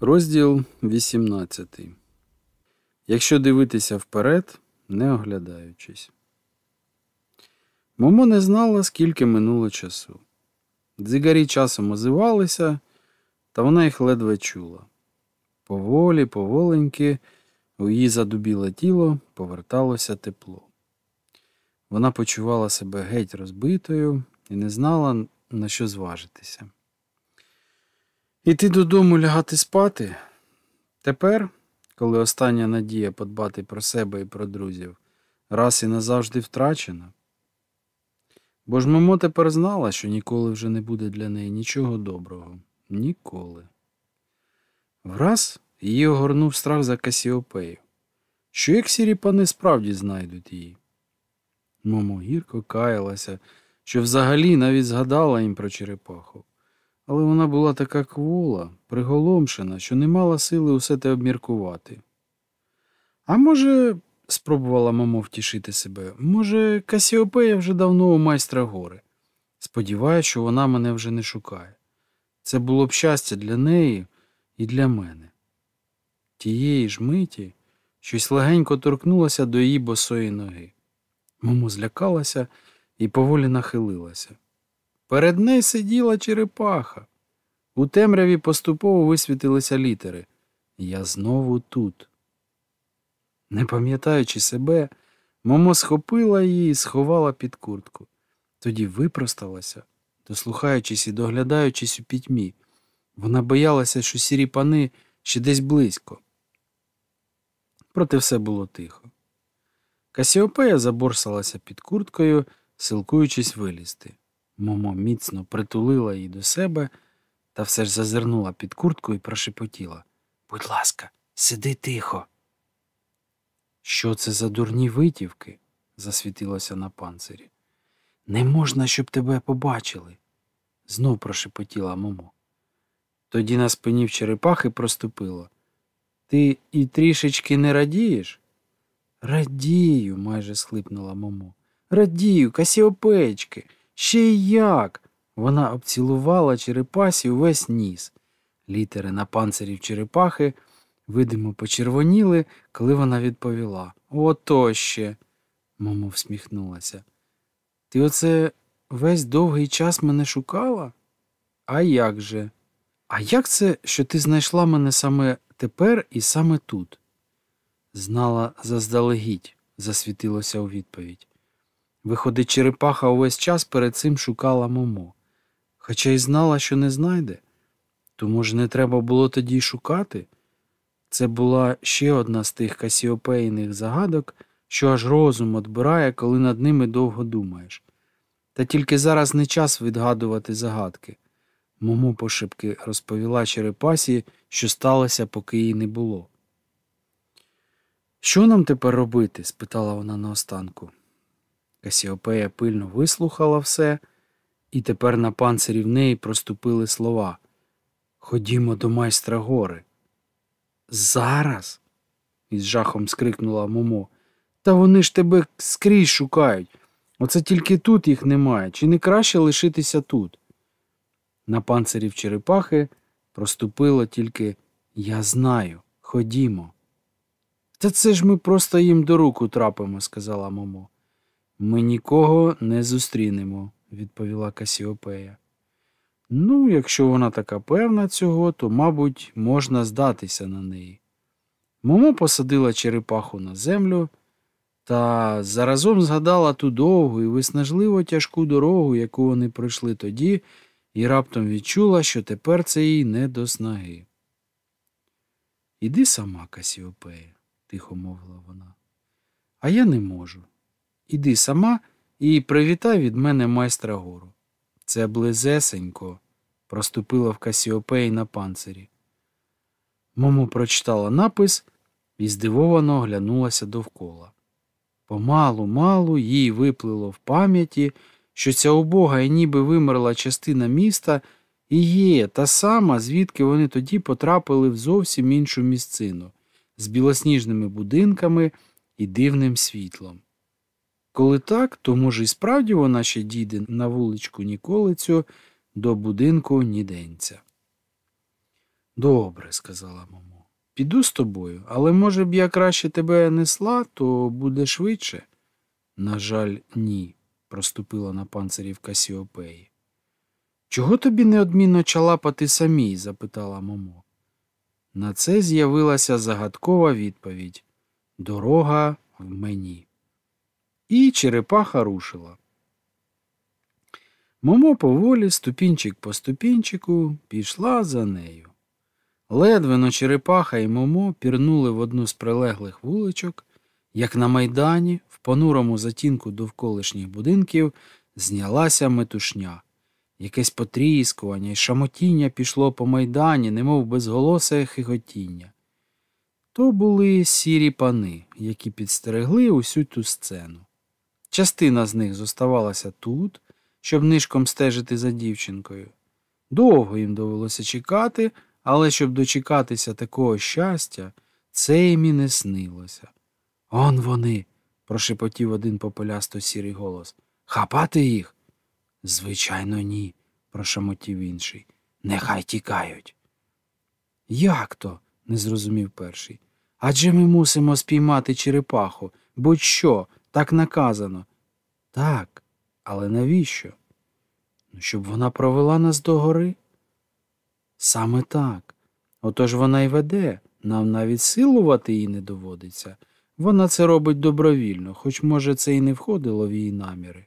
Розділ 18. Якщо дивитися вперед, не оглядаючись. Момо не знала, скільки минуло часу. Дзигарі часом озивалися, та вона їх ледве чула. Поволі, поволеньки, у її задубіле тіло поверталося тепло. Вона почувала себе геть розбитою і не знала, на що зважитися. Іти додому лягати спати. Тепер, коли остання надія подбати про себе і про друзів, раз і назавжди втрачена. Бо ж Момо тепер знала, що ніколи вже не буде для неї нічого доброго. Ніколи. Враз її огорнув страх за Касіопею. Що як сірі пани справді знайдуть її? Момо гірко каялася, що взагалі навіть згадала їм про черепаху. Але вона була така квола, приголомшена, що не мала сили усе те обміркувати. А може, спробувала мамо втішити себе, може, Касіопея вже давно у майстра гори. Сподіваюся, що вона мене вже не шукає. Це було б щастя для неї і для мене. Тієї ж миті щось легенько торкнулося до її босої ноги. Мамо злякалася і поволі нахилилася. Перед нею сиділа черепаха. У темряві поступово висвітилися літери. Я знову тут. Не пам'ятаючи себе, Момо схопила її і сховала під куртку. Тоді випросталася, дослухаючись і доглядаючись у пітьмі. Вона боялася, що сірі пани ще десь близько. Проте все було тихо. Касіопея заборсалася під курткою, силкуючись вилізти. Момо міцно притулила її до себе та все ж зазирнула під куртку і прошепотіла Будь ласка, сиди тихо. Що це за дурні витівки? засвітилося на панцирі. Не можна, щоб тебе побачили, знов прошепотіла Момо. Тоді на спині в черепахи проступило. Ти і трішечки не радієш? Радію, майже схлипнула Момо. Радію, касіопечки. Ще й як. Вона обцілувала черепасі увесь ніс. Літери на панцирі черепахи видимо почервоніли, коли вона відповіла Ото ще. Момо всміхнулася. Ти оце весь довгий час мене шукала? А як же? А як це, що ти знайшла мене саме тепер і саме тут? Знала заздалегідь, засвітилося у відповідь. Виходить, черепаха увесь час перед цим шукала Момо, хоча й знала, що не знайде. То, може, не треба було тоді шукати? Це була ще одна з тих касіопейних загадок, що аж розум отбирає, коли над ними довго думаєш. Та тільки зараз не час відгадувати загадки. Момо пошепки розповіла черепасі, що сталося, поки її не було. Що нам тепер робити? спитала вона наостанку. Касіопея пильно вислухала все, і тепер на панцирі в неї проступили слова Ходімо до майстра гори. Зараз? із жахом скрикнула Момо. Та вони ж тебе скрізь шукають. Оце тільки тут їх немає. Чи не краще лишитися тут? На панцирі в черепахи проступило тільки Я знаю, ходімо. Та це ж ми просто їм до руку трапимо, сказала Момо. Ми нікого не зустрінемо, відповіла Касіопея. Ну, якщо вона така певна цього, то, мабуть, можна здатися на неї. Момо посадила черепаху на землю та заразом згадала ту довгу і виснажливо тяжку дорогу, яку вони пройшли тоді, і раптом відчула, що тепер це їй не до снаги. Іди сама, Касіопея, тихо мовила вона. А я не можу. Іди сама і привітай від мене майстра гору. Це близесенько, проступила в Касіопеї на панцирі. Момо прочитала напис і здивовано оглянулася довкола. Помалу, малу їй виплило в пам'яті, що ця убога і ніби вимерла частина міста і є та сама, звідки вони тоді потрапили в зовсім іншу місцину з білосніжними будинками і дивним світлом. Коли так, то, може, і справді вона ще дійде на вуличку Ніколицю до будинку Ніденця. Добре, сказала Момо. Піду з тобою, але може б я краще тебе несла, то буде швидше. На жаль, ні, проступила на панцирів Касіопеї. Чого тобі неодмінно чалапати самій? запитала Момо. На це з'явилася загадкова відповідь Дорога в мені. І черепаха рушила. Момо поволі, ступінчик по ступінчику, пішла за нею. Ледвено черепаха і Момо пірнули в одну з прилеглих вуличок, як на майдані, в понурому затінку довколишніх будинків, знялася метушня. Якесь потріскування і шамотіння пішло по майдані, немов безголосе хихотіння. То були сірі пани, які підстерегли усю ту сцену. Частина з них зоставалася тут, щоб нишком стежити за дівчинкою. Довго їм довелося чекати, але щоб дочекатися такого щастя, це їм і не снилося. Он вони, прошепотів один попелясто сірий голос. Хапати їх? Звичайно, ні, прошамотів інший. Нехай тікають. Як то? не зрозумів перший. Адже ми мусимо спіймати черепаху. Будь що, так наказано. Так, але навіщо? Ну, щоб вона провела нас до гори? Саме так. Отож вона й веде, нам навіть силувати її не доводиться. Вона це робить добровільно, хоч, може, це і не входило в її наміри.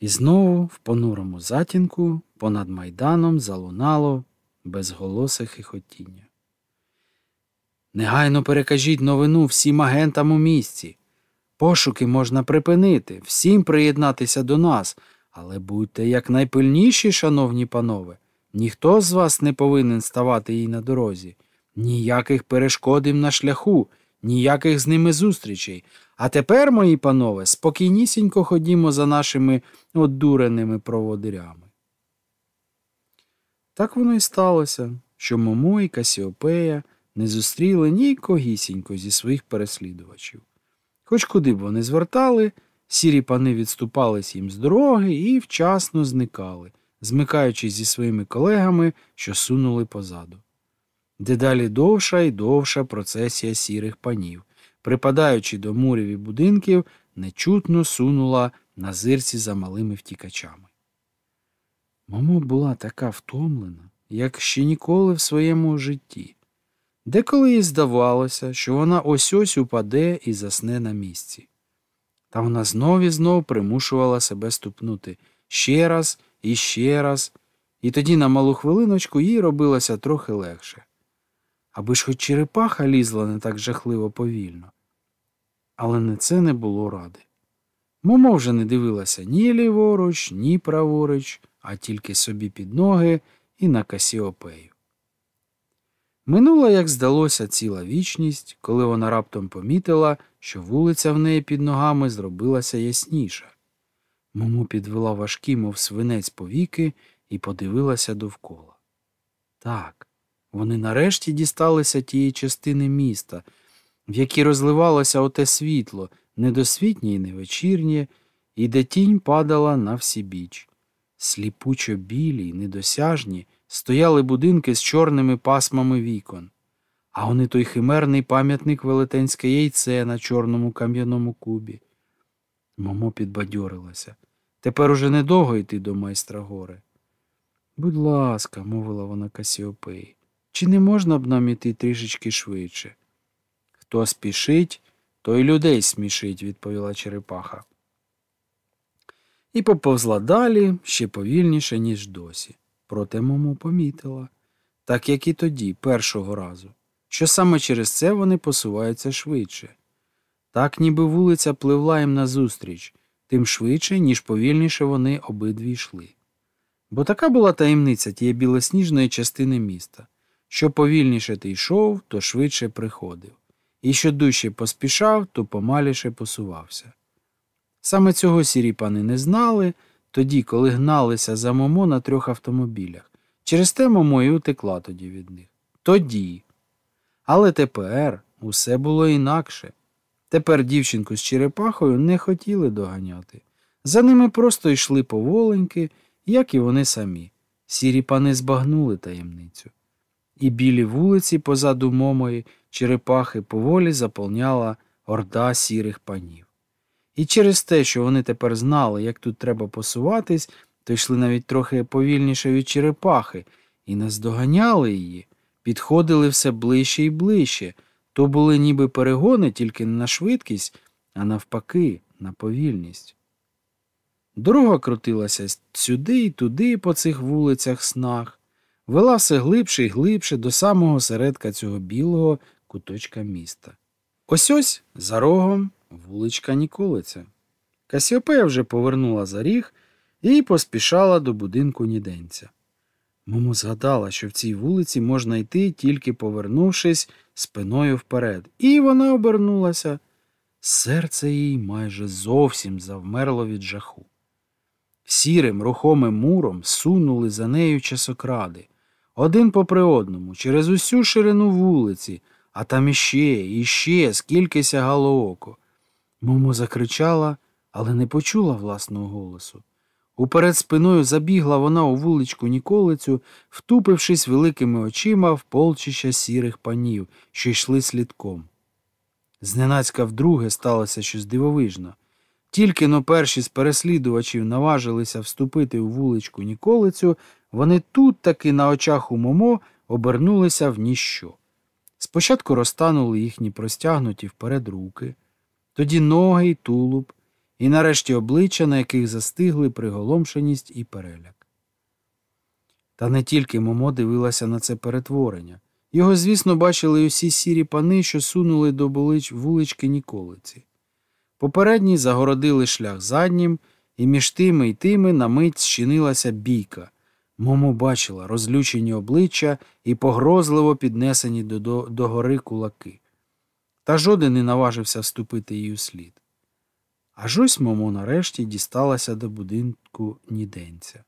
І знову, в понурому затінку, понад майданом залунало безголосе хихотіння. Негайно перекажіть новину всім агентам у місті. Пошуки можна припинити, всім приєднатися до нас, але будьте якнайпильніші, шановні панове. Ніхто з вас не повинен ставати їй на дорозі, ніяких перешкод на шляху, ніяких з ними зустрічей. А тепер, мої панове, спокійнісінько ходімо за нашими одуреними проводирями. Так воно і сталося, що Момо і Касіопея не зустріли нікогісінько зі своїх переслідувачів. Хоч куди б вони звертали, сірі пани відступались їм з дороги і вчасно зникали, змикаючись зі своїми колегами, що сунули позаду. Дедалі довша і довша процесія сірих панів, припадаючи до мурів і будинків, нечутно сунула на зирці за малими втікачами. Момо була така втомлена, як ще ніколи в своєму житті. Деколи їй здавалося, що вона ось ось упаде і засне на місці. Та вона знов і знов примушувала себе ступнути ще раз і ще раз, і тоді на малу хвилиночку їй робилося трохи легше. Аби ж хоч черепаха лізла не так жахливо повільно. Але на це не було ради. Момо вже не дивилася ні ліворуч, ні праворуч, а тільки собі під ноги і на Касіопею. Минула, як здалося, ціла вічність, коли вона раптом помітила, що вулиця в неї під ногами зробилася ясніша. Мому підвела важкі, мов свинець повіки, і подивилася довкола. Так, вони нарешті дісталися тієї частини міста, в якій розливалося оте світло, недосвітнє і невечірнє, і де тінь падала на всі біч. Сліпучо білі й недосяжні стояли будинки з чорними пасмами вікон, а вони той химерний пам'ятник велетенське яйце на чорному кам'яному кубі. Момо підбадьорилася. Тепер уже недовго йти до майстра гори. Будь ласка, мовила вона Касіопеї, чи не можна б нам іти трішечки швидше? Хто спішить, той людей смішить, відповіла Черепаха. І поповзла далі ще повільніше, ніж досі. Проте Момо помітила, так як і тоді, першого разу, що саме через це вони посуваються швидше. Так, ніби вулиця пливла їм назустріч, тим швидше, ніж повільніше вони обидві йшли. Бо така була таємниця тієї білосніжної частини міста. Що повільніше ти йшов, то швидше приходив, і що дужче поспішав, то помаліше посувався. Саме цього сірі пани не знали тоді, коли гналися за Момо на трьох автомобілях. Через те Момо і утекла тоді від них. Тоді. Але тепер усе було інакше. Тепер дівчинку з черепахою не хотіли доганяти. За ними просто йшли поволеньки, як і вони самі. Сірі пани збагнули таємницю. і білі вулиці позаду момої черепахи поволі заповняла орда сірих панів. І через те, що вони тепер знали, як тут треба посуватись, то йшли навіть трохи повільніше від черепахи і наздоганяли її, підходили все ближче і ближче. То були ніби перегони тільки не на швидкість, а навпаки, на повільність. Дорога крутилася сюди і туди по цих вулицях снах, вела все глибше і глибше до самого середка цього білого куточка міста. Ось ось за рогом вуличка Ніколиця. Касіопея вже повернула за ріг і поспішала до будинку ніденця. Момо згадала, що в цій вулиці можна йти, тільки повернувшись спиною вперед, і вона обернулася. Серце їй майже зовсім завмерло від жаху. Сірим рухомим муром сунули за нею часокради, один попри одному, через усю ширину вулиці, а там іще, іще, скільки сягало око. Момо закричала, але не почула власного голосу. Уперед спиною забігла вона у вуличку Ніколицю, втупившись великими очима в полчища сірих панів, що йшли слідком. Зненацька вдруге сталося щось дивовижно. Тільки но перші з переслідувачів наважилися вступити у вуличку Ніколицю, вони тут таки на очах у Момо обернулися в ніщо. Спочатку розтанули їхні простягнуті вперед руки, тоді ноги й тулуб, і нарешті обличчя, на яких застигли приголомшеність і переляк. Та не тільки Момо дивилася на це перетворення. Його, звісно, бачили й усі сірі пани, що сунули до вулички Ніколиці. Попередні загородили шлях заднім, і між тими й тими на мить зчинилася бійка. Момо бачила розлючені обличчя і погрозливо піднесені до, до, до гори кулаки. Та жоден не наважився вступити їй у слід. Аж ось Момо нарешті дісталася до будинку ніденця.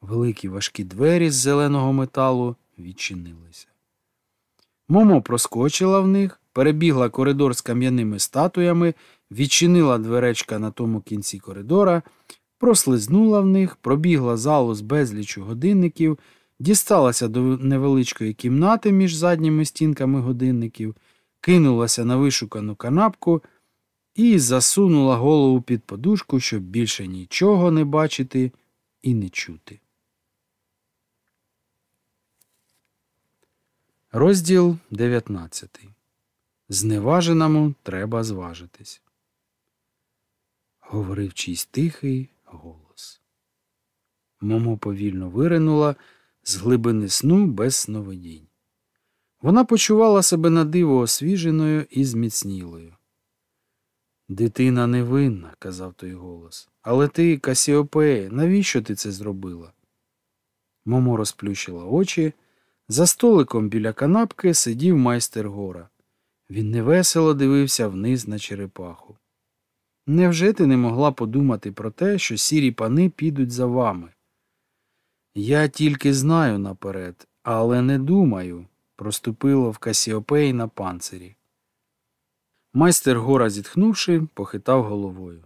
Великі важкі двері з зеленого металу відчинилися. Момо проскочила в них, перебігла коридор з кам'яними статуями, відчинила дверечка на тому кінці коридора, прослизнула в них, пробігла залу з безлічу годинників, дісталася до невеличкої кімнати між задніми стінками годинників, кинулася на вишукану канапку і засунула голову під подушку, щоб більше нічого не бачити і не чути. Розділ 19. Зневаженому треба зважитись. Говорив чийсь тихий голос. Момо повільно виринула з глибини сну без сновидінь. Вона почувала себе на диво освіженою і зміцнілою. Дитина невинна, казав той голос. Але ти, Касіопеє, навіщо ти це зробила? Момо розплющила очі. За столиком біля канапки сидів майстер гора. Він невесело дивився вниз на черепаху. Невже ти не могла подумати про те, що сірі пани підуть за вами? Я тільки знаю наперед, але не думаю, проступило в Касіопеї на панцирі. Майстер гора, зітхнувши, похитав головою.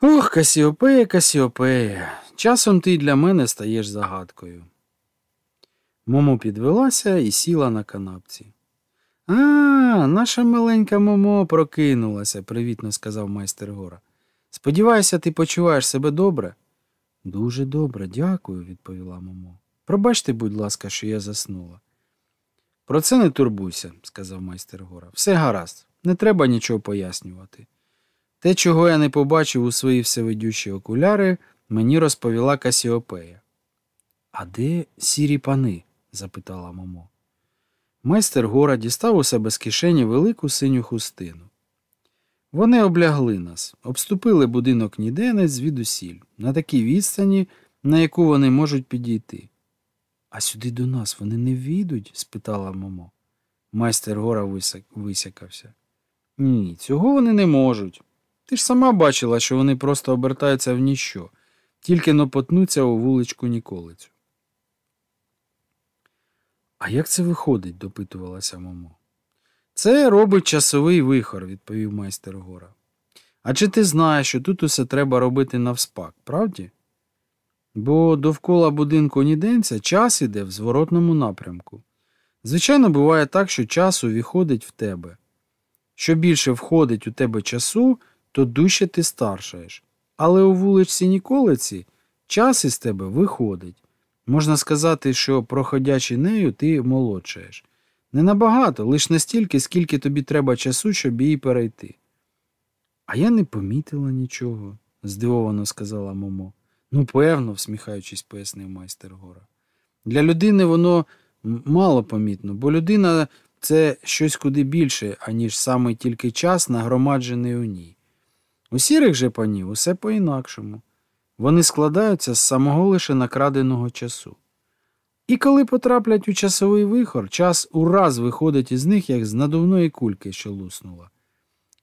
Ох, Касіопея, Касіопея, часом ти для мене стаєш загадкою. Момо підвелася і сіла на канапці. А, наша маленька Момо прокинулася, привітно сказав майстер гора. Сподіваюся, ти почуваєш себе добре? Дуже добре, дякую, відповіла Момо. Пробачте, будь ласка, що я заснула. Про це не турбуйся, сказав майстер гора. Все гаразд, не треба нічого пояснювати. Те, чого я не побачив у свої всевидючі окуляри, мені розповіла Касіопея. А де сірі пани? запитала Момо. Майстер гора дістав у себе з кишені велику синю хустину. Вони облягли нас, обступили будинок ніденець звідусіль, на такій відстані, на яку вони можуть підійти. А сюди до нас вони не війдуть? спитала Момо. Майстер гора висякався. Ні, цього вони не можуть. Ти ж сама бачила, що вони просто обертаються в ніщо, тільки напотнуться у вуличку Ніколицю. А як це виходить? допитувалася Момо. Це робить часовий вихор, відповів майстер гора. А чи ти знаєш, що тут усе треба робити навспак, правді? Бо довкола будинку Ніденця час іде в зворотному напрямку. Звичайно, буває так, що час увіходить в тебе. Що більше входить у тебе часу, то дужче ти старшаєш. Але у вуличці Ніколиці час із тебе виходить. Можна сказати, що, проходячи нею, ти молодшаєш. Не набагато, лише настільки, скільки тобі треба часу, щоб її перейти. А я не помітила нічого, здивовано сказала Момо. Ну, певно, всміхаючись, пояснив майстер Гора. Для людини воно мало помітно, бо людина це щось куди більше, аніж саме тільки час, нагромаджений у ній. У сірих же панів усе по-інакшому. Вони складаються з самого лише накраденого часу. І коли потраплять у часовий вихор, час ураз виходить із них, як з надувної кульки, що луснула.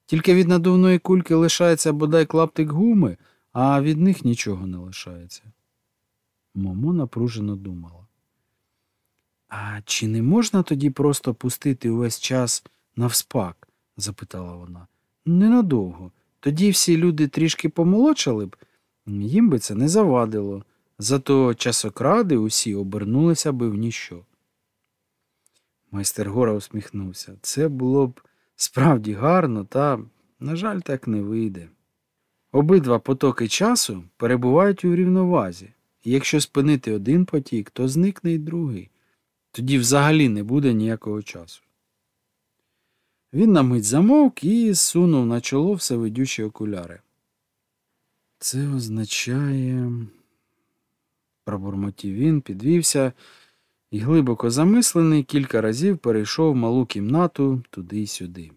Тільки від надувної кульки лишається бодай клаптик гуми, а від них нічого не лишається. Момо напружено думала. А чи не можна тоді просто пустити увесь час навспак? запитала вона. Ненадовго. Тоді всі люди трішки помолодшали б, їм би це не завадило. Зато часокради усі обернулися би в ніщо. Майстер Гора усміхнувся. Це було б справді гарно, та, на жаль, так не вийде. Обидва потоки часу перебувають у рівновазі, і якщо спинити один потік, то зникне й другий. Тоді взагалі не буде ніякого часу. Він на мить замовк і сунув на чоло всевидючі окуляри. Це означає, пробурмотів він, підвівся і, глибоко замислений, кілька разів перейшов малу кімнату туди й сюди.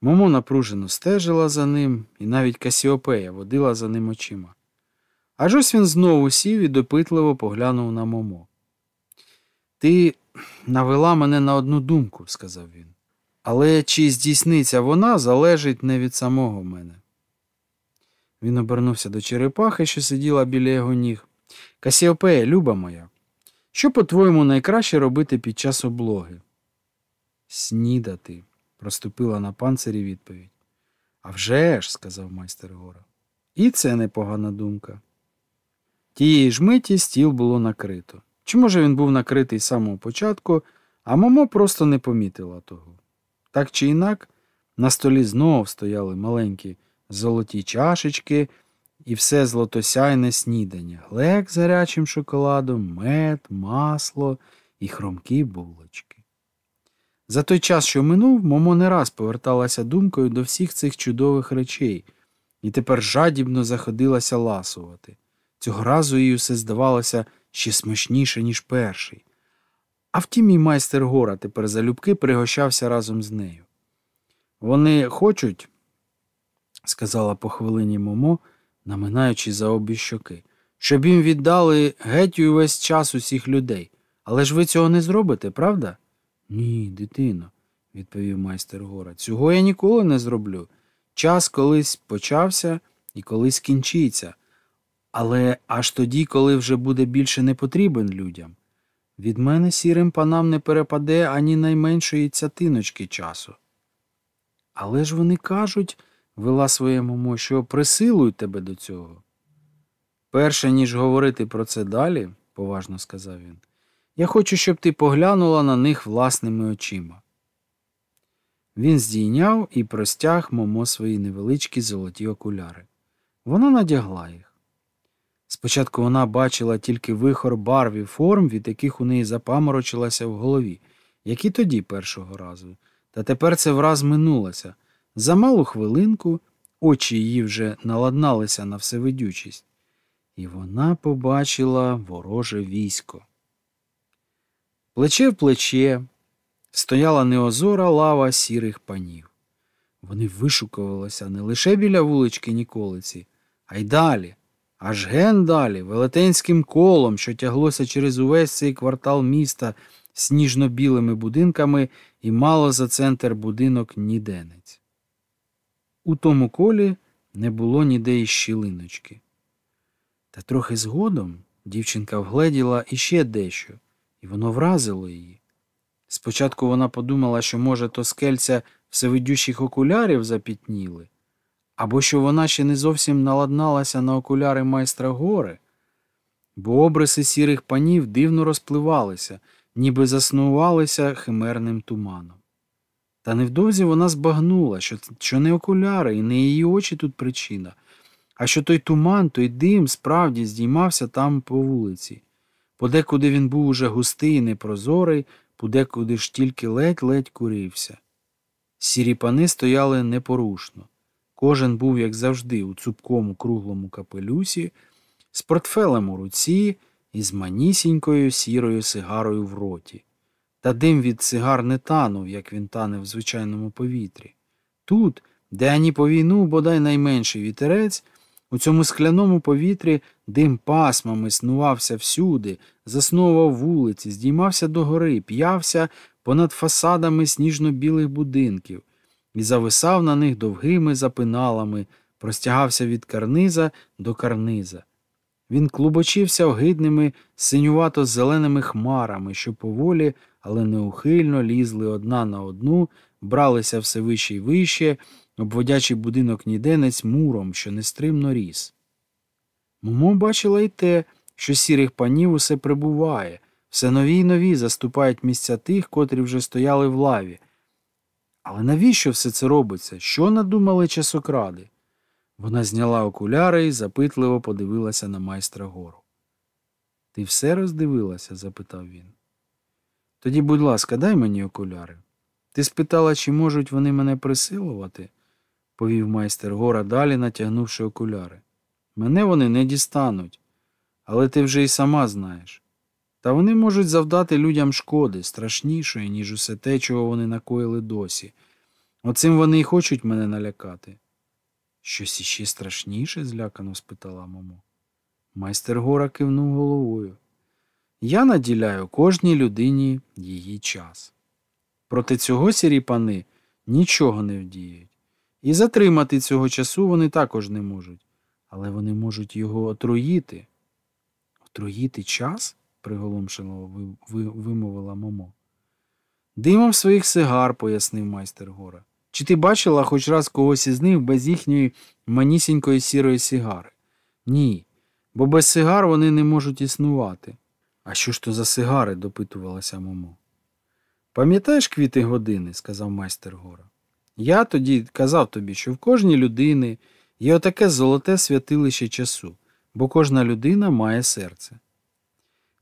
Момо напружено стежила за ним, і навіть Касіопея водила за ним очима. Аж ось він знову сів і допитливо поглянув на Момо. Ти навела мене на одну думку, сказав він. Але чи здійсниться вона, залежить не від самого мене. Він обернувся до черепахи, що сиділа біля його ніг. Касіопея, люба моя, що, по-твоєму, найкраще робити під час облоги? Снідати, проступила на панцирі відповідь. «А вже ж», – сказав майстер Гора. І це непогана думка. Тієї ж миті стіл було накрито. Чи, може, він був накритий з самого початку, а мамо просто не помітила того. Так чи інак, на столі знов стояли маленькі золоті чашечки і все злотосяйне снідання, глек з гарячим шоколадом, мед, масло і хромкі булочки. За той час, що минув, Момо не раз поверталася думкою до всіх цих чудових речей і тепер жадібно заходилася ласувати. Цього разу їй усе здавалося ще смачніше, ніж перший. А втім, і майстер гора тепер залюбки пригощався разом з нею. Вони хочуть, сказала по хвилині Момо, наминаючи за обі щоки, щоб їм віддали геть увесь час усіх людей. Але ж ви цього не зробите, правда? Ні, дитино, відповів майстер гора. Цього я ніколи не зроблю. Час колись почався і колись кінчиться. Але аж тоді, коли вже буде більше не потрібен людям. Від мене сірим панам не перепаде ані найменшої цятиночки часу. Але ж вони кажуть, вела своєму, що присилують тебе до цього. Перше, ніж говорити про це далі, поважно сказав він, я хочу, щоб ти поглянула на них власними очима. Він здійняв і простяг Момо свої невеличкі золоті окуляри. Вона надягла їх. Спочатку вона бачила тільки вихор барв і форм, від яких у неї запаморочилася в голові, як і тоді першого разу. Та тепер це враз минулося. За малу хвилинку очі її вже наладналися на всевидючість, і вона побачила вороже військо. Плече в плече стояла неозора лава сірих панів. Вони вишукувалися не лише біля вулички Ніколиці, а й далі, аж ген далі, велетенським колом, що тяглося через увесь цей квартал міста сніжно-білими будинками і мало за центр будинок Ніденець. У тому колі не було ніде й щілиночки. Та трохи згодом дівчинка вгледіла іще дещо, і воно вразило її. Спочатку вона подумала, що, може, то скельця всевидющих окулярів запітніли, Або що вона ще не зовсім наладналася на окуляри майстра гори, бо обриси сірих панів дивно розпливалися, ніби заснувалися химерним туманом. Та невдовзі вона збагнула, що, що не окуляри і не її очі тут причина, а що той туман, той дим справді здіймався там по вулиці. Подекуди він був уже густий і непрозорий, подекуди ж тільки ледь-ледь курився. Сірі пани стояли непорушно. Кожен був, як завжди, у цупкому круглому капелюсі, з портфелем у руці і з манісінькою сірою сигарою в роті. Та дим від сигар не танув, як він тане в звичайному повітрі. Тут, де ані по війну бодай найменший вітерець, у цьому скляному повітрі дим пасмами снувався всюди, засновував вулиці, здіймався догори, п'явся понад фасадами сніжно-білих будинків і зависав на них довгими запиналами, простягався від карниза до карниза. Він клубочився огидними синювато-зеленими хмарами, що поволі, але неухильно лізли одна на одну, бралися все вище й вище, обводячи будинок ніденець муром, що нестримно ріс. Момо бачила й те, що сірих панів усе прибуває, все нові й нові заступають місця тих, котрі вже стояли в лаві. Але навіщо все це робиться? Що надумали часокради? Вона зняла окуляри і запитливо подивилася на майстра гору. Ти все роздивилася? запитав він. Тоді, будь ласка, дай мені окуляри. Ти спитала, чи можуть вони мене присилувати? повів майстер гора далі, натягнувши окуляри. Мене вони не дістануть, але ти вже й сама знаєш. Та вони можуть завдати людям шкоди, страшнішої, ніж усе те, чого вони накоїли досі. Оцим вони й хочуть мене налякати. Щось іще страшніше? злякано спитала мамо. Майстер гора кивнув головою. Я наділяю кожній людині її час. Проти цього сірі пани нічого не вдіють. І затримати цього часу вони також не можуть, але вони можуть його отруїти. Отруїти час? приголомшено вимовила Момо. Димом своїх сигар, пояснив майстер гора. Чи ти бачила хоч раз когось із них без їхньої манісінької сірої сигари? Ні, бо без сигар вони не можуть існувати. А що ж то за сигари? допитувалася Момо. Пам'ятаєш квіти години, сказав майстер гора. Я тоді казав тобі, що в кожній людини є отаке золоте святилище часу, бо кожна людина має серце.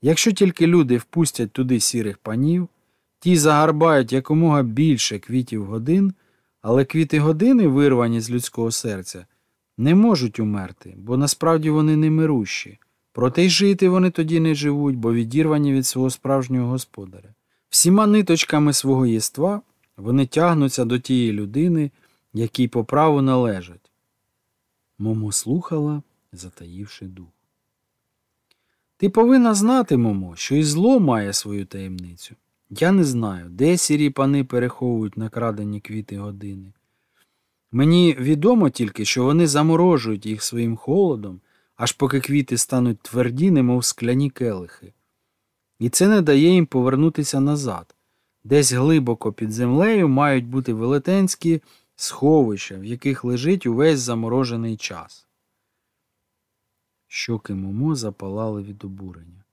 Якщо тільки люди впустять туди сірих панів, ті загарбають якомога більше квітів годин, але квіти години, вирвані з людського серця, не можуть умерти, бо насправді вони не мирущі. Проте й жити вони тоді не живуть, бо відірвані від свого справжнього господаря. Всіма ниточками свого єства вони тягнуться до тієї людини, якій по праву належать. Момо слухала, затаївши дух. Ти повинна знати, Момо, що і зло має свою таємницю. Я не знаю, де сірі пани переховують накрадені квіти години. Мені відомо тільки, що вони заморожують їх своїм холодом, аж поки квіти стануть тверді, немов скляні келихи. І це не дає їм повернутися назад. Десь глибоко під землею мають бути велетенські сховища, в яких лежить увесь заморожений час. Щоки Момо запалали від обурення.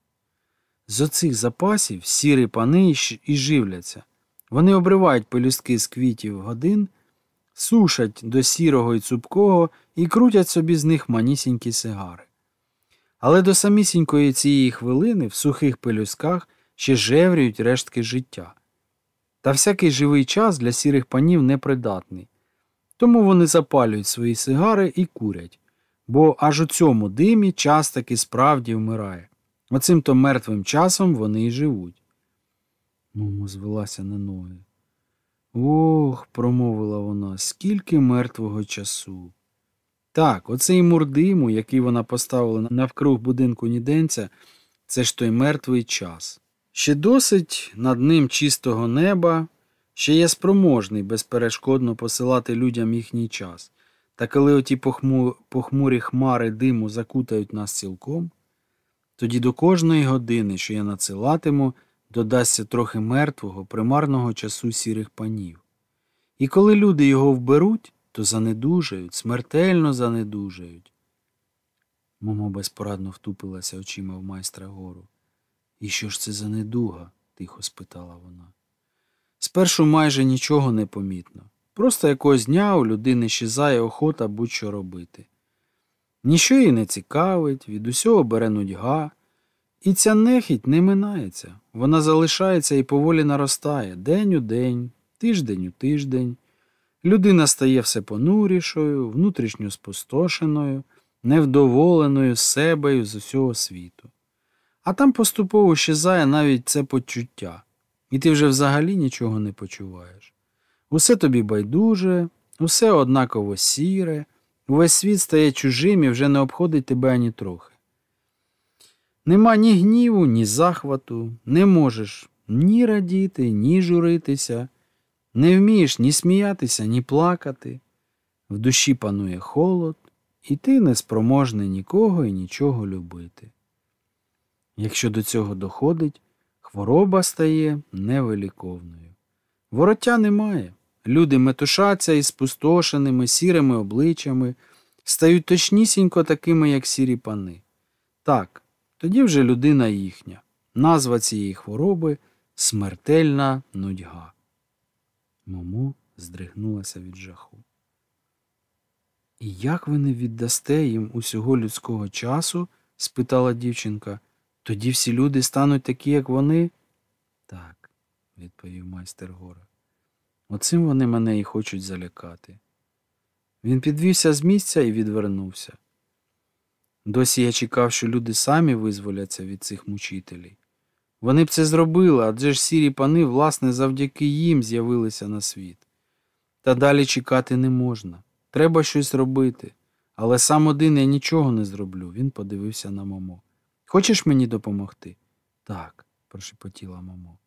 З оцих запасів сірі пани і живляться. Вони обривають пелюстки з квітів годин, сушать до сірого і цупкого і крутять собі з них манісінькі сигари. Але до самісінької цієї хвилини в сухих пелюсках ще жеврюють рештки життя. Та всякий живий час для сірих панів непридатний. Тому вони запалюють свої сигари і курять, бо аж у цьому димі час таки справді вмирає. Оцим то мертвим часом вони й живуть. Момо звелася на ноги. Ох, промовила вона, скільки мертвого часу. Так, оцей мурдиму, який вона поставила навкруг будинку ніденця, це ж той мертвий час. Ще досить над ним чистого неба, ще є спроможний безперешкодно посилати людям їхній час. Та коли оті похму... похмурі хмари диму закутають нас цілком, тоді до кожної години, що я надсилатиму, додасться трохи мертвого, примарного часу сірих панів. І коли люди його вберуть, то занедужають, смертельно занедужають. Момо безпорадно втупилася очима в майстра гору. І що ж це за недуга? тихо спитала вона. Спершу майже нічого не помітно. Просто якогось дня у людини щезає охота будь-що робити. Ніщо її не цікавить, від усього бере нудьга, і ця нехідь не минається. Вона залишається і поволі наростає день у день, тиждень у тиждень. Людина стає все понурішою, внутрішньо спустошеною, невдоволеною себею з усього світу. А там поступово щезає навіть це почуття, і ти вже взагалі нічого не почуваєш. Усе тобі байдуже, усе однаково сіре, увесь світ стає чужим і вже не обходить тебе ані трохи. Нема ні гніву, ні захвату, не можеш ні радіти, ні журитися, не вмієш ні сміятися, ні плакати. В душі панує холод, і ти неспроможний нікого і нічого любити. Якщо до цього доходить, хвороба стає невиліковною. Вороття немає. Люди метушаться із спустошеними сірими обличчями, стають точнісінько такими, як сірі пани. Так, тоді вже людина їхня. Назва цієї хвороби смертельна нудьга. Момо здригнулася від жаху. І як ви не віддасте їм усього людського часу? спитала дівчинка. Тоді всі люди стануть такі, як вони? Так, відповів майстер гора. Оцим вони мене і хочуть залякати. Він підвівся з місця і відвернувся. Досі я чекав, що люди самі визволяться від цих мучителей. Вони б це зробили, адже ж сірі пани, власне, завдяки їм з'явилися на світ. Та далі чекати не можна. Треба щось робити. Але сам один я нічого не зроблю. Він подивився на Момо. Хочеш мені допомогти? Так, прошепотіла Момо.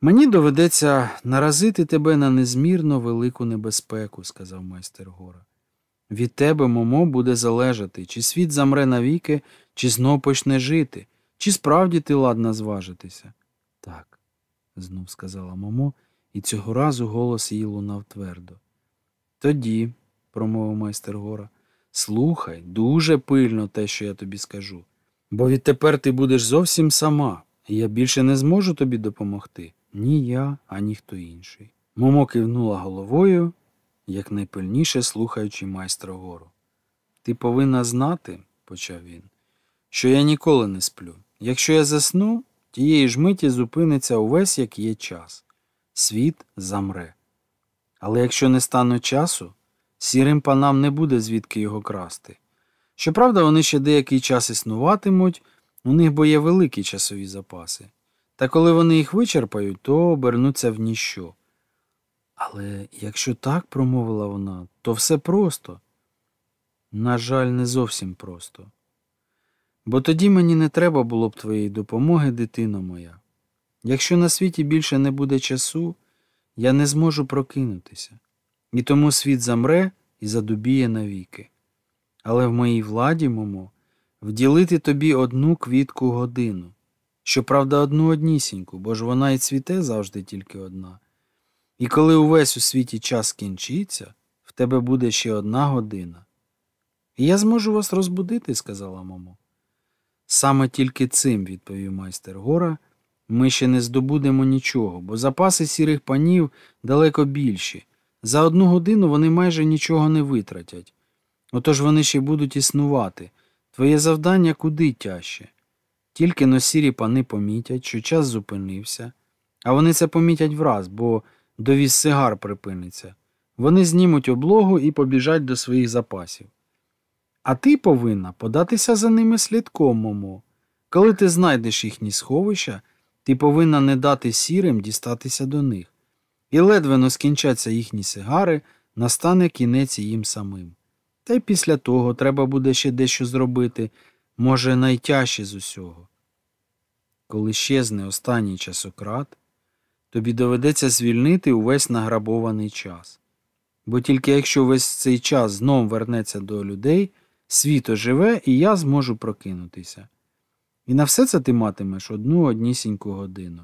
Мені доведеться наразити тебе на незмірно велику небезпеку, сказав майстер Гора. Від тебе, Момо, буде залежати, чи світ замре навіки, чи знов почне жити, чи справді ти ладна зважитися. Так, знов сказала Момо, і цього разу голос її лунав твердо. Тоді, промовив майстер Гора, слухай дуже пильно те, що я тобі скажу, бо відтепер ти будеш зовсім сама, і я більше не зможу тобі допомогти. Ні я, ані хто інший. Момо кивнула головою, якнайпильніше слухаючи майстра гору. Ти повинна знати, почав він, що я ніколи не сплю. Якщо я засну, тієї ж миті зупиниться увесь, як є час. Світ замре. Але якщо не стане часу, сірим панам не буде звідки його красти. Щоправда, вони ще деякий час існуватимуть, у них бо є великі часові запаси. Та коли вони їх вичерпають, то обернуться в ніщо. Але якщо так, промовила вона, то все просто. На жаль, не зовсім просто. Бо тоді мені не треба було б твоєї допомоги, дитино моя. Якщо на світі більше не буде часу, я не зможу прокинутися, і тому світ замре і задубіє навіки. Але в моїй владі, момо, вділити тобі одну квітку годину. Щоправда, одну однісіньку, бо ж вона і цвіте завжди тільки одна. І коли увесь у світі час кінчиться, в тебе буде ще одна година. І я зможу вас розбудити, сказала мамо. Саме тільки цим, відповів майстер Гора, ми ще не здобудемо нічого, бо запаси сірих панів далеко більші. За одну годину вони майже нічого не витратять. Отож вони ще будуть існувати. Твоє завдання куди тяжче. Тільки но сірі пани помітять, що час зупинився, а вони це помітять враз, бо довіз сигар припиниться. Вони знімуть облогу і побіжать до своїх запасів. А ти повинна податися за ними слідком, Момо. Коли ти знайдеш їхні сховища, ти повинна не дати сірим дістатися до них. І ледве скінчаться їхні сигари, настане кінець їм самим. Та й після того треба буде ще дещо зробити, може, найтяжче з усього. Коли щезне останній часократ, тобі доведеться звільнити увесь награбований час. Бо тільки якщо весь цей час знов вернеться до людей, світ оживе, і я зможу прокинутися. І на все це ти матимеш одну однісіньку годину.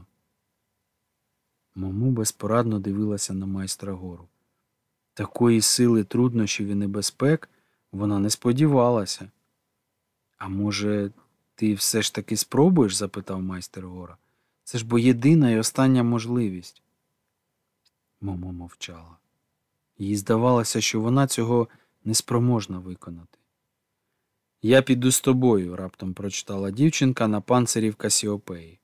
Мому безпорадно дивилася на майстра гору. Такої сили труднощів і небезпек вона не сподівалася. А може, ти все ж таки спробуєш? запитав майстер гора. Це ж бо єдина і остання можливість. Момо мовчала. Їй здавалося, що вона цього неспроможна виконати. Я піду з тобою, раптом прочитала дівчинка на панцирі в Касіопеї.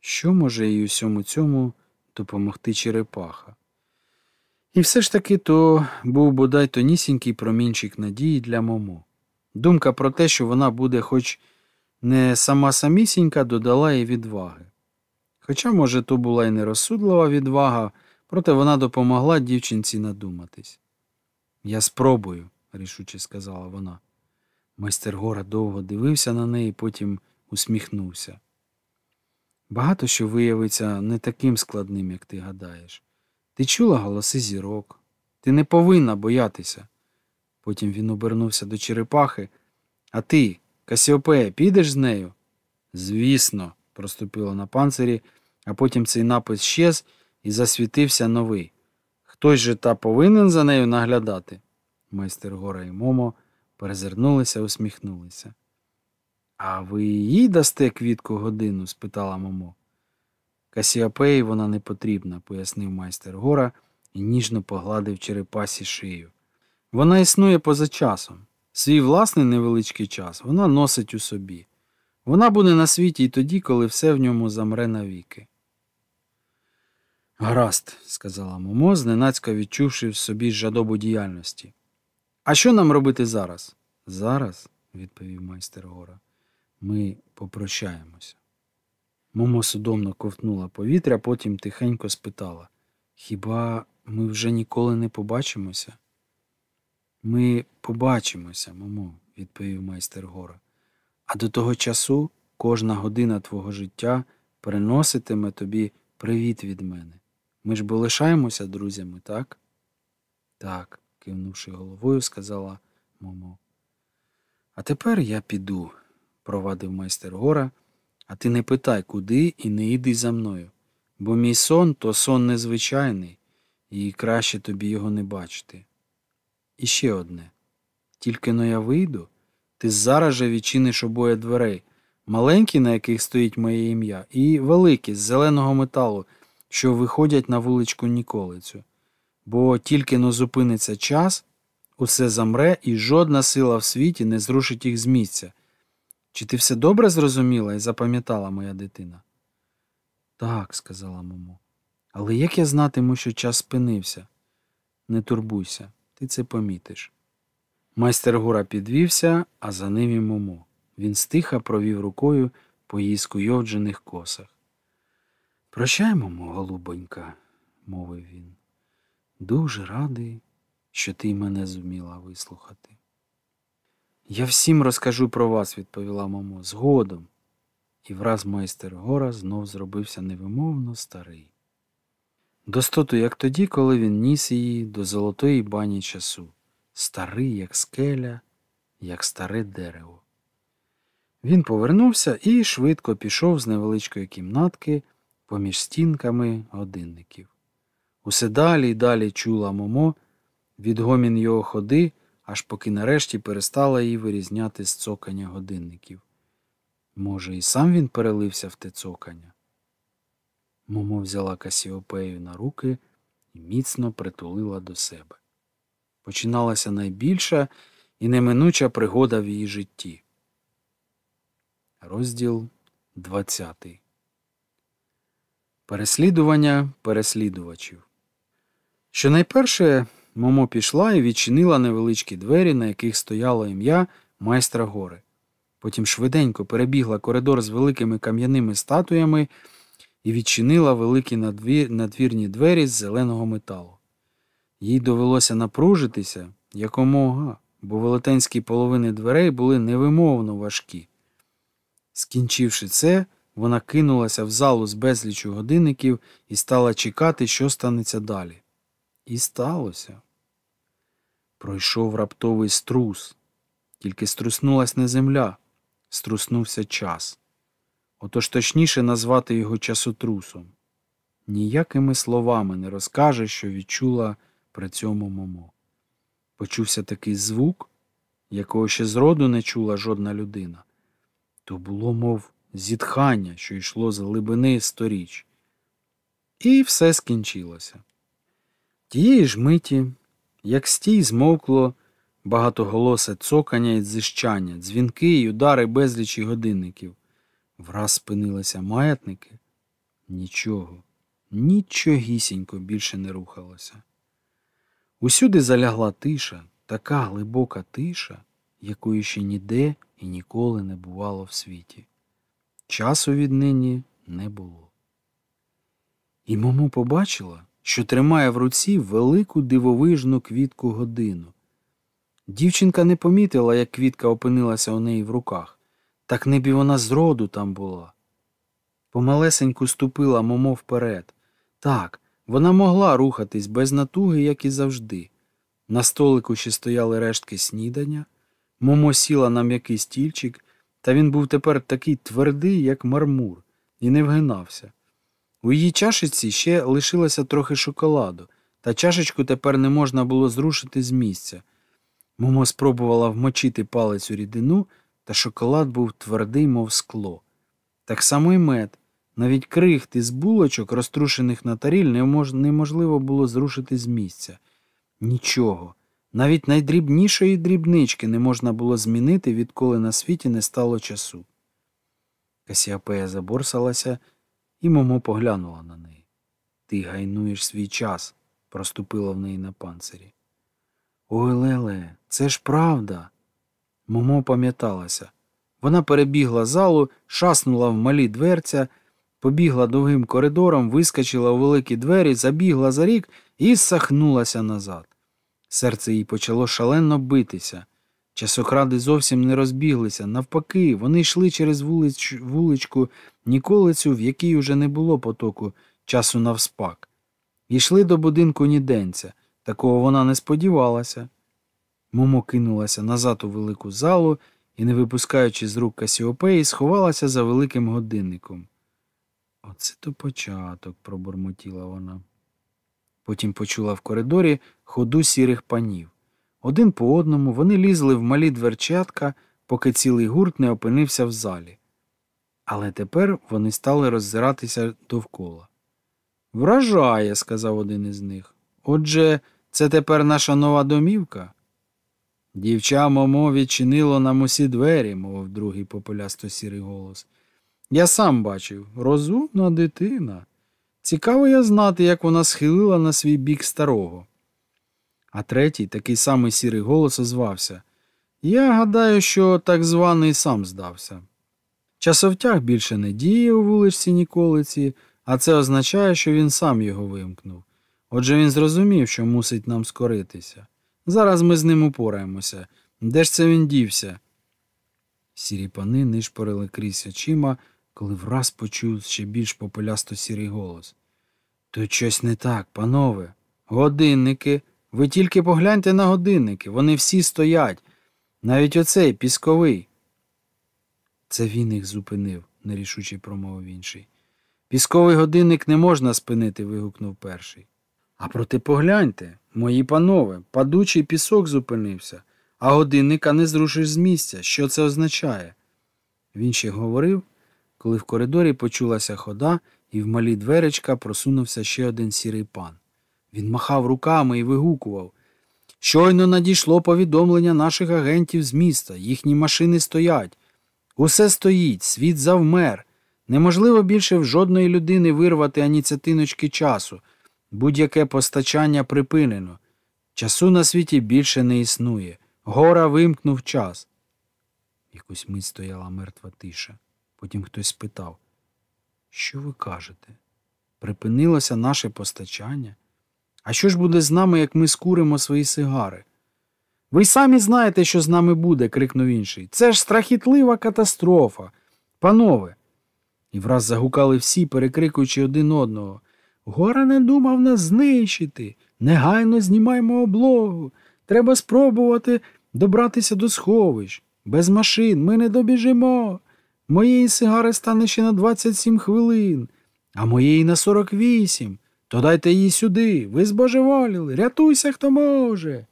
Що може їй усьому цьому допомогти черепаха? І все ж таки то був бодай тонісінький промінчик надії для Момо. Думка про те, що вона буде хоч не сама самісінька, додала їй відваги. Хоча, може, то була й нерозсудлива відвага, проте вона допомогла дівчинці надуматись. Я спробую, рішуче сказала вона. Майстер Гора довго дивився на неї, потім усміхнувся. Багато що виявиться не таким складним, як ти гадаєш. Ти чула голоси зірок. Ти не повинна боятися. Потім він обернувся до черепахи. А ти, Касіопея, підеш з нею? Звісно, проступило на панцирі, а потім цей напис щез і засвітився новий. Хтось же та повинен за нею наглядати. Майстер Гора і Момо перезирнулися, усміхнулися. А ви їй дасте квітку годину? спитала Момо. Касіопеї вона не потрібна, пояснив майстер Гора і ніжно погладив черепасі шию. Вона існує поза часом. Свій власний невеличкий час вона носить у собі. Вона буде на світі і тоді, коли все в ньому замре навіки. Гаразд, сказала Момо, зненацька відчувши в собі жадобу діяльності. А що нам робити зараз? Зараз, відповів майстер Гора, ми попрощаємося. Момо судомно ковтнула повітря, потім тихенько спитала Хіба ми вже ніколи не побачимося? Ми побачимося, Момо, відповів майстер Гора. А до того часу кожна година твого життя приноситиме тобі привіт від мене. Ми ж бо лишаємося друзями, так? Так, кивнувши головою, сказала Момо. А тепер я піду, провадив майстер Гора, а ти не питай, куди і не йди за мною, бо мій сон то сон незвичайний, і краще тобі його не бачити. І ще одне. Тільки но я вийду, ти зараз же відчиниш обоє дверей, маленькі, на яких стоїть моє ім'я, і великі, з зеленого металу, що виходять на вуличку Ніколицю. Бо тільки но зупиниться час, усе замре, і жодна сила в світі не зрушить їх з місця. Чи ти все добре зрозуміла і запам'ятала моя дитина? Так, сказала Момо. Але як я знатиму, що час спинився? Не турбуйся, ти це помітиш. Майстер Гура підвівся, а за ним і Момо. Він стиха провів рукою по її скуйовджених косах. Прощай, Момо, голубонька, мовив він. Дуже радий, що ти мене зуміла вислухати. Я всім розкажу про вас, відповіла Момо, згодом. І враз майстер Гора знов зробився невимовно старий. Достоту, як тоді, коли він ніс її до золотої бані часу, старий, як скеля, як старе дерево. Він повернувся і швидко пішов з невеличкої кімнатки поміж стінками годинників. Усе далі й далі чула Момо відгомін його ходи, аж поки нарешті перестала її вирізняти з цокання годинників. Може, і сам він перелився в те цокання. Момо взяла Касіопею на руки і міцно притулила до себе. Починалася найбільша і неминуча пригода в її житті. Розділ 20 Переслідування переслідувачів. Щонайперше Момо пішла і відчинила невеличкі двері, на яких стояло ім'я майстра гори. Потім швиденько перебігла коридор з великими кам'яними статуями і відчинила великі надвір... надвірні двері з зеленого металу. Їй довелося напружитися якомога, бо велетенські половини дверей були невимовно важкі. Скінчивши це, вона кинулася в залу з безлічу годинників і стала чекати, що станеться далі. І сталося. Пройшов раптовий струс, тільки струснулась не земля, струснувся час. Отож точніше назвати його часотрусом. Ніякими словами не розкаже, що відчула при цьому Момо. Почувся такий звук, якого ще зроду не чула жодна людина. То було, мов, зітхання, що йшло з глибини сторіч. І все скінчилося. Тієї ж миті, як стій змовкло багатоголосе цокання і дзищання, дзвінки й удари безлічі годинників. Враз спинилися маятники. Нічого, нічогісінько більше не рухалося. Усюди залягла тиша, така глибока тиша, якої ще ніде і ніколи не бувало в світі. Часу віднині не було. І Момо побачила, що тримає в руці велику дивовижну квітку годину. Дівчинка не помітила, як квітка опинилася у неї в руках, так небі вона зроду там була. Помалесеньку ступила Момо вперед. Так, вона могла рухатись без натуги, як і завжди. На столику ще стояли рештки снідання. Момо сіла на м'який стільчик, та він був тепер такий твердий, як мармур, і не вгинався. У її чашечці ще лишилося трохи шоколаду, та чашечку тепер не можна було зрушити з місця. Момо спробувала вмочити палець у рідину, та шоколад був твердий, мов скло. Так само й мед. Навіть крихти з булочок, розтрушених на таріль, неможливо було зрушити з місця. Нічого. Навіть найдрібнішої дрібнички не можна було змінити, відколи на світі не стало часу. Касіапея заборсалася, і Момо поглянула на неї. Ти гайнуєш свій час, проступила в неї на панцирі. Ой, Леле, це ж правда. Момо пам'яталася. Вона перебігла залу, шаснула в малі дверця, побігла довгим коридором, вискочила у великі двері, забігла за рік і сахнулася назад. Серце їй почало шалено битися. Часокради зовсім не розбіглися. Навпаки, вони йшли через вулич... вуличку Ніколицю, в якій уже не було потоку часу навспак. Йшли до будинку ніденця. Такого вона не сподівалася. Момо кинулася назад у велику залу і, не випускаючи з рук Касіопеї, сховалася за великим годинником. Оце то початок, пробурмотіла вона. Потім почула в коридорі ходу сірих панів. Один по одному вони лізли в малі дверчатка, поки цілий гурт не опинився в залі. Але тепер вони стали роззиратися довкола. Вражає, сказав один із них. Отже, це тепер наша нова домівка. Дівча Момо відчинило нам усі двері, мовив другий популясто сірий голос. Я сам бачив розумна дитина. Цікаво я знати, як вона схилила на свій бік старого. А третій, такий самий сірий голос озвався Я гадаю, що так званий сам здався. Часовтяг більше не діє у вуличці Ніколиці, а це означає, що він сам його вимкнув. Отже він зрозумів, що мусить нам скоритися. Зараз ми з ним упораємося. Де ж це він дівся? Сірі пани нишпорили крізь очима, коли враз почув ще більш попелясто сірий голос. Тут щось не так, панове. Годинники. Ви тільки погляньте на годинники, вони всі стоять. Навіть оцей пісковий. Це він їх зупинив, нерішуче промовив інший. Пісковий годинник не можна спинити. вигукнув перший. А проте погляньте, мої панове, падучий пісок зупинився, а годинника не зрушиш з місця. Що це означає? Він ще говорив, коли в коридорі почулася хода, і в малі дверечка просунувся ще один сірий пан. Він махав руками і вигукував. Щойно надійшло повідомлення наших агентів з міста, їхні машини стоять. Усе стоїть, світ завмер. Неможливо більше в жодної людини вирвати ані цятиночки часу. Будь-яке постачання припинено. Часу на світі більше не існує. Гора вимкнув час. Якусь мить стояла мертва тиша. Потім хтось спитав, що ви кажете? Припинилося наше постачання? А що ж буде з нами, як ми скуримо свої сигари? Ви самі знаєте, що з нами буде, крикнув інший. Це ж страхітлива катастрофа. Панове. І враз загукали всі, перекрикуючи один одного. Гора не думав нас знищити. Негайно знімаймо облогу. Треба спробувати добратися до сховищ. Без машин ми не добіжимо. Моєї сигари стане ще на 27 хвилин, а моєї на 48. То дайте її сюди, ви збожеволіли, рятуйся, хто може.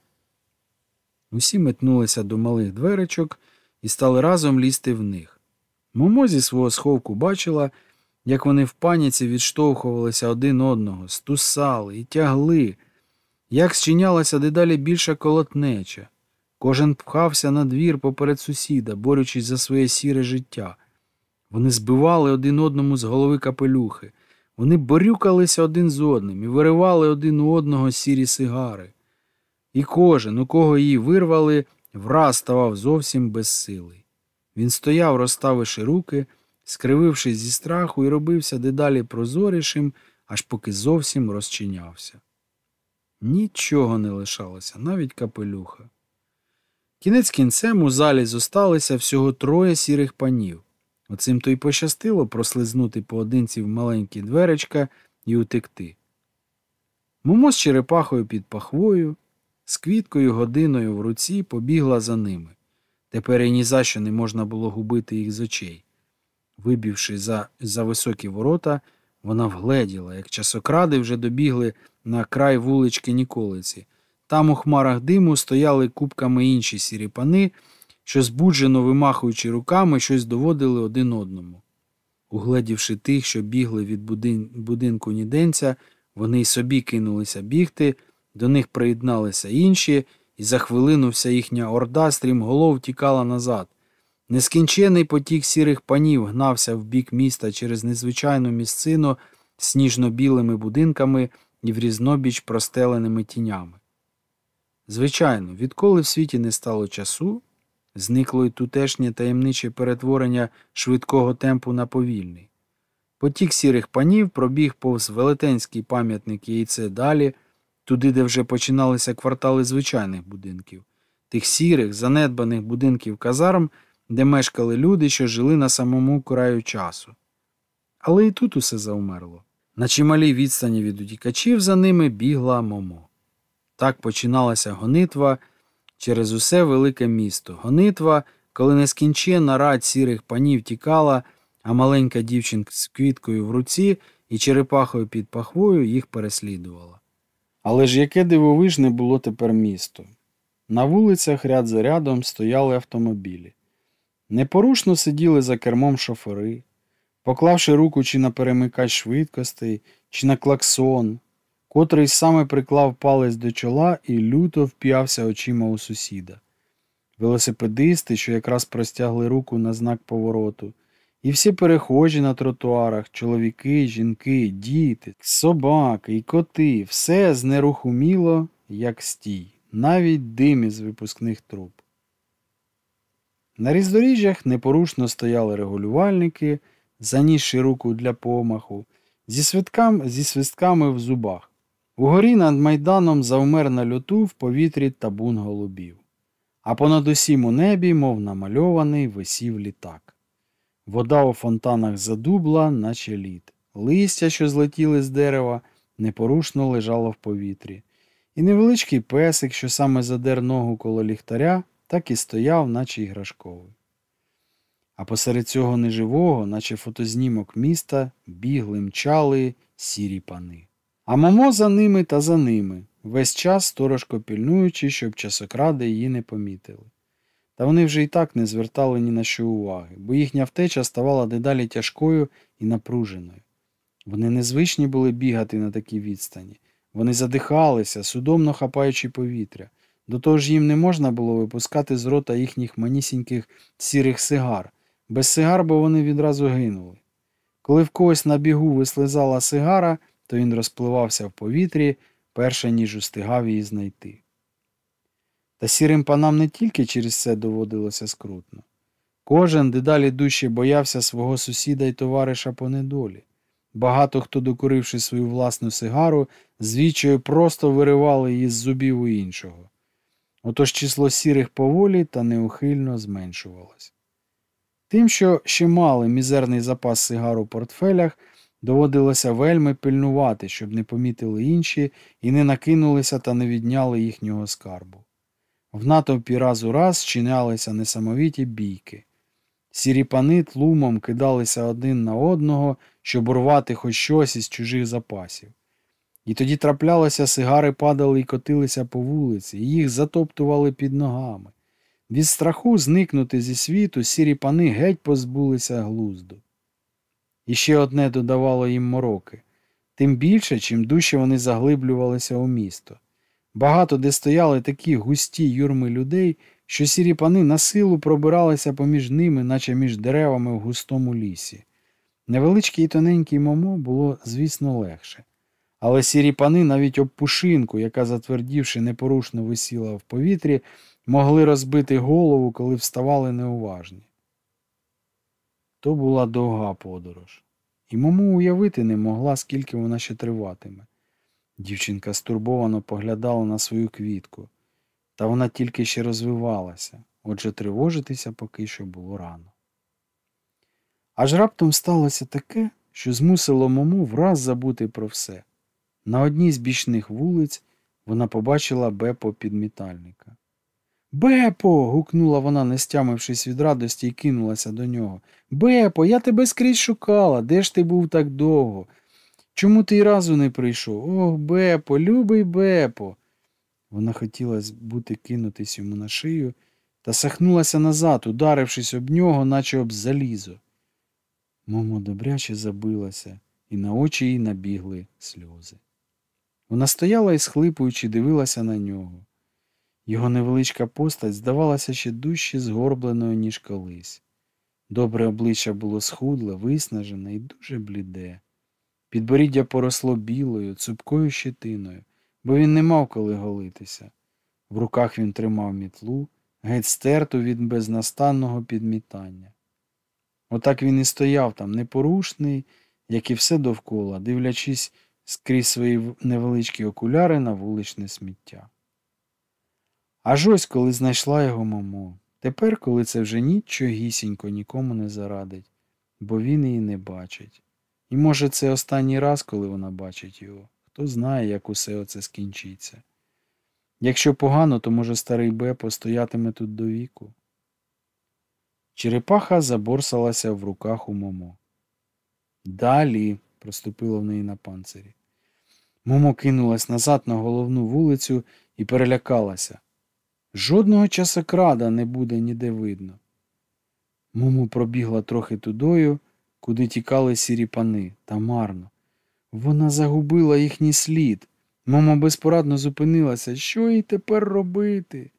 Усі метнулися до малих дверечок і стали разом лізти в них. Момо зі свого сховку бачила, як вони в паніці відштовхувалися один одного, стусали і тягли, як зчинялася дедалі більша колотнеча. Кожен пхався на двір поперед сусіда, борючись за своє сіре життя. Вони збивали один одному з голови капелюхи, вони борюкалися один з одним і виривали один у одного сірі сигари. І кожен, у кого її вирвали, враз ставав зовсім безсилий. Він стояв, розставивши руки, скривившись зі страху, і робився дедалі прозорішим, аж поки зовсім розчинявся. Нічого не лишалося, навіть капелюха. Кінець кінцем у залі зосталися всього троє сірих панів. Оцим то й пощастило прослизнути поодинці в маленькі дверечка і утекти. Момо з черепахою під пахвою, з квіткою годиною в руці побігла за ними. Тепер і ні за що не можна було губити їх з очей. Вибівши за, за високі ворота, вона вгледіла, як часокради вже добігли на край вулички Ніколиці. Там у хмарах диму стояли кубками інші сірі пани, що, збуджено вимахуючи руками, щось доводили один одному. Угледівши тих, що бігли від будин... будинку ніденця, вони й собі кинулися бігти, до них приєдналися інші, і за хвилину вся їхня орда стрімголов тікала назад. Нескінчений потік сірих панів гнався в бік міста через незвичайну місцину з сніжно-білими будинками і в різнобіч простеленими тінями. Звичайно, відколи в світі не стало часу, зникло й тутешнє таємниче перетворення швидкого темпу на повільний. Потік сірих панів пробіг повз велетенський пам'ятник яйце далі, туди, де вже починалися квартали звичайних будинків, тих сірих, занедбаних будинків казарм, де мешкали люди, що жили на самому краю часу. Але і тут усе завмерло. На чималій відстані від утікачів за ними бігла Момо. Так починалася гонитва через усе велике місто. Гонитва, коли нескінченна радь сірих панів тікала, а маленька дівчинка з квіткою в руці і черепахою під пахвою їх переслідувала. Але ж яке дивовижне було тепер місто. На вулицях ряд за рядом стояли автомобілі. Непорушно сиділи за кермом шофери, поклавши руку чи на перемикач швидкостей, чи на клаксон, котрий саме приклав палець до чола і люто вп'явся очима у сусіда. Велосипедисти, що якраз простягли руку на знак повороту, і всі перехожі на тротуарах, чоловіки, жінки, діти, собаки і коти, все знерухоміло, як стій, навіть дим із випускних труб. На різдоріжжях непорушно стояли регулювальники, занісши руку для помаху, зі, свиткам, зі свистками в зубах. Угорі над майданом завмер на льоту в повітрі табун голубів, а понад усім у небі, мов намальований, висів літак. Вода у фонтанах задубла, наче лід. Листя, що злетіли з дерева, непорушно лежало в повітрі, і невеличкий песик, що саме задер ногу коло ліхтаря, так і стояв, наче іграшковий. А посеред цього неживого, наче фотознімок міста, бігли, мчали сірі пани. А мамо за ними та за ними, весь час сторожко пільнуючи, щоб часокради її не помітили. Та вони вже і так не звертали ні на що уваги, бо їхня втеча ставала дедалі тяжкою і напруженою. Вони незвичні були бігати на такій відстані, вони задихалися, судомно хапаючи повітря. До того ж їм не можна було випускати з рота їхніх манісіньких сірих сигар, без сигар, бо вони відразу гинули. Коли в когось на бігу вислизала сигара, то він розпливався в повітрі, перше ніж устигав її знайти. Та сірим панам не тільки через це доводилося скрутно. Кожен дедалі дужче боявся свого сусіда й товариша по недолі. Багато хто, докуривши свою власну сигару, звідчою просто виривали її з зубів у іншого. Отож число сірих поволі та неухильно зменшувалось. Тим, що ще мали мізерний запас сигар у портфелях, доводилося вельми пильнувати, щоб не помітили інші і не накинулися та не відняли їхнього скарбу. В натовпі раз у раз чинялися несамовіті бійки. Сірі пани тлумом кидалися один на одного, щоб урвати хоч щось із чужих запасів. І тоді траплялося, сигари падали і котилися по вулиці, і їх затоптували під ногами. Від страху зникнути зі світу сірі пани геть позбулися глузду. І ще одне додавало їм мороки тим більше, чим дужче вони заглиблювалися у місто. Багато де стояли такі густі юрми людей, що сірі пани на силу пробиралися поміж ними, наче між деревами в густому лісі. Невеличкий і тоненький момо було, звісно, легше. Але сірі пани навіть об пушинку, яка, затвердівши, непорушно висіла в повітрі, могли розбити голову, коли вставали неуважні. То була довга подорож, і мому уявити не могла, скільки вона ще триватиме. Дівчинка стурбовано поглядала на свою квітку, та вона тільки ще розвивалася, отже тривожитися поки що було рано. Аж раптом сталося таке, що змусило мому враз забути про все. На одній з бічних вулиць вона побачила Бепо підмітальника. Бепо. гукнула вона, не стямившись від радості, і кинулася до нього. Бепо, я тебе скрізь шукала. Де ж ти був так довго? Чому ти й разу не прийшов? Ох, Бепо, любий Бепо. Вона хотіла бути кинутись йому на шию та сахнулася назад, ударившись об нього, наче об залізо. Момо добряче забилася, і на очі їй набігли сльози. Вона стояла і, схлипуючи, дивилася на нього. Його невеличка постать здавалася ще дужче згорбленою, ніж колись. Добре обличчя було схудле, виснажене і дуже бліде. Підборіддя поросло білою, цупкою щетиною, бо він не мав коли голитися. В руках він тримав мітлу, геть стерту від безнастанного підмітання. Отак він і стояв там, непорушний, як і все довкола, дивлячись скрізь свої невеличкі окуляри на вуличне сміття. Аж ось коли знайшла його мамо, тепер, коли це вже нічогісінько нікому не зарадить, бо він її не бачить. І, може, це останній раз, коли вона бачить його, хто знає, як усе оце скінчиться. Якщо погано, то, може, старий Бепо стоятиме тут до віку. Черепаха заборсалася в руках у Момо. Далі, проступило в неї на панцирі. Момо кинулась назад на головну вулицю і перелякалася. Жодного часокрада не буде ніде видно. Момо пробігла трохи тудою, куди тікали сірі пани, та марно. Вона загубила їхній слід. Момо безпорадно зупинилася. Що їй тепер робити?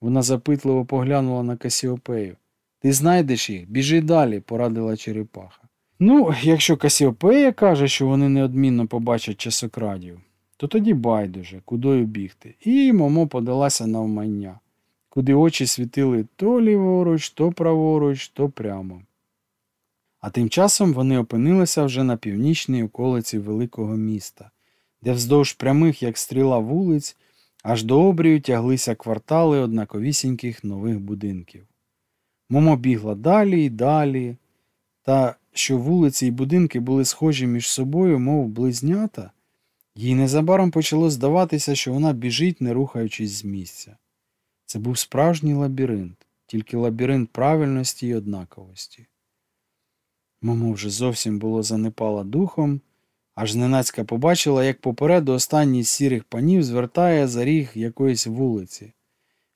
Вона запитливо поглянула на Касіопею. Ти знайдеш їх, біжи далі, порадила черепаха. Ну, якщо Касіопея каже, що вони неодмінно побачать часокрадів, то тоді байдуже, кудою бігти. І Момо подалася навмання, куди очі світили то ліворуч, то праворуч, то прямо. А тим часом вони опинилися вже на північній околиці великого міста, де вздовж прямих, як стріла вулиць, аж до обрію тяглися квартали однаковісіньких нових будинків. Момо бігла далі і далі, та що вулиці й будинки були схожі між собою, мов близнята, їй незабаром почало здаватися, що вона біжить, не рухаючись з місця. Це був справжній лабіринт, тільки лабіринт правильності й однаковості. Момо вже зовсім було занепала духом, аж зненацька побачила, як попереду останній з сірих панів звертає за ріг якоїсь вулиці.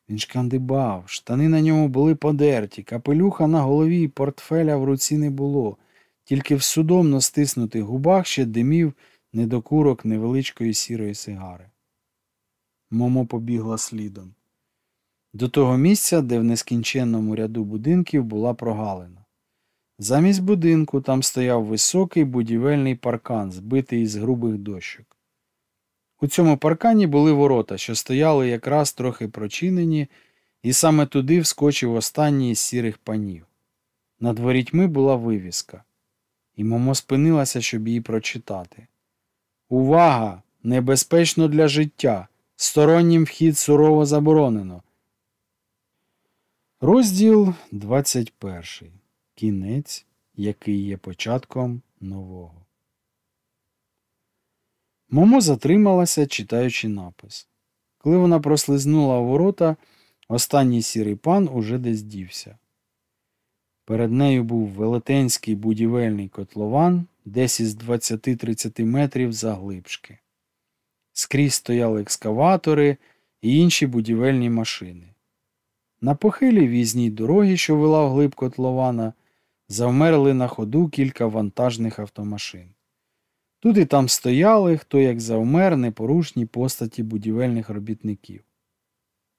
Він шкандибав, штани на ньому були подерті, капелюха на голові і портфеля в руці не було, тільки в судомно стиснутих губах ще димів недокурок невеличкої сірої сигари. Момо побігла слідом. До того місця, де в нескінченному ряду будинків була прогалина. Замість будинку там стояв високий будівельний паркан, збитий із грубих дощок. У цьому паркані були ворота, що стояли якраз трохи прочинені, і саме туди вскочив останній із сірих панів. Над ворітьми була вивіска, і Момо спинилася, щоб її прочитати. Увага! Небезпечно для життя! Стороннім вхід сурово заборонено. Розділ 21. Кінець, який є початком нового. Момо затрималася, читаючи напис. Коли вона прослизнула ворота, останній сірий пан уже десь дівся. Перед нею був велетенський будівельний котлован, десь із 20-30 метрів заглибшки. Скрізь стояли екскаватори і інші будівельні машини. На похилій візній дорогі, що вела вглиб котлована, завмерли на ходу кілька вантажних автомашин. Тут і там стояли, хто як завмер, непорушні постаті будівельних робітників.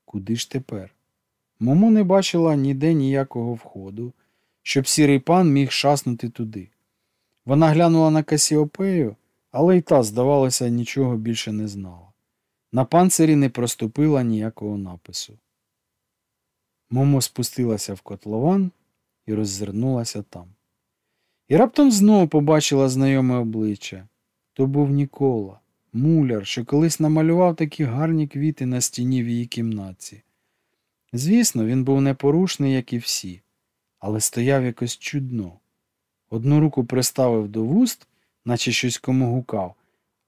Куди ж тепер? Момо не бачила ніде ніякого входу, щоб сірий пан міг шаснути туди. Вона глянула на Касіопею, але й та, здавалося, нічого більше не знала. На панцирі не проступила ніякого напису. Момо спустилася в котлован і роззирнулася там. І раптом знову побачила знайоме обличчя. То був Нікола, муляр, що колись намалював такі гарні квіти на стіні в її кімнатці. Звісно, він був непорушний, як і всі, але стояв якось чудно. Одну руку приставив до вуст, наче щось кому гукав,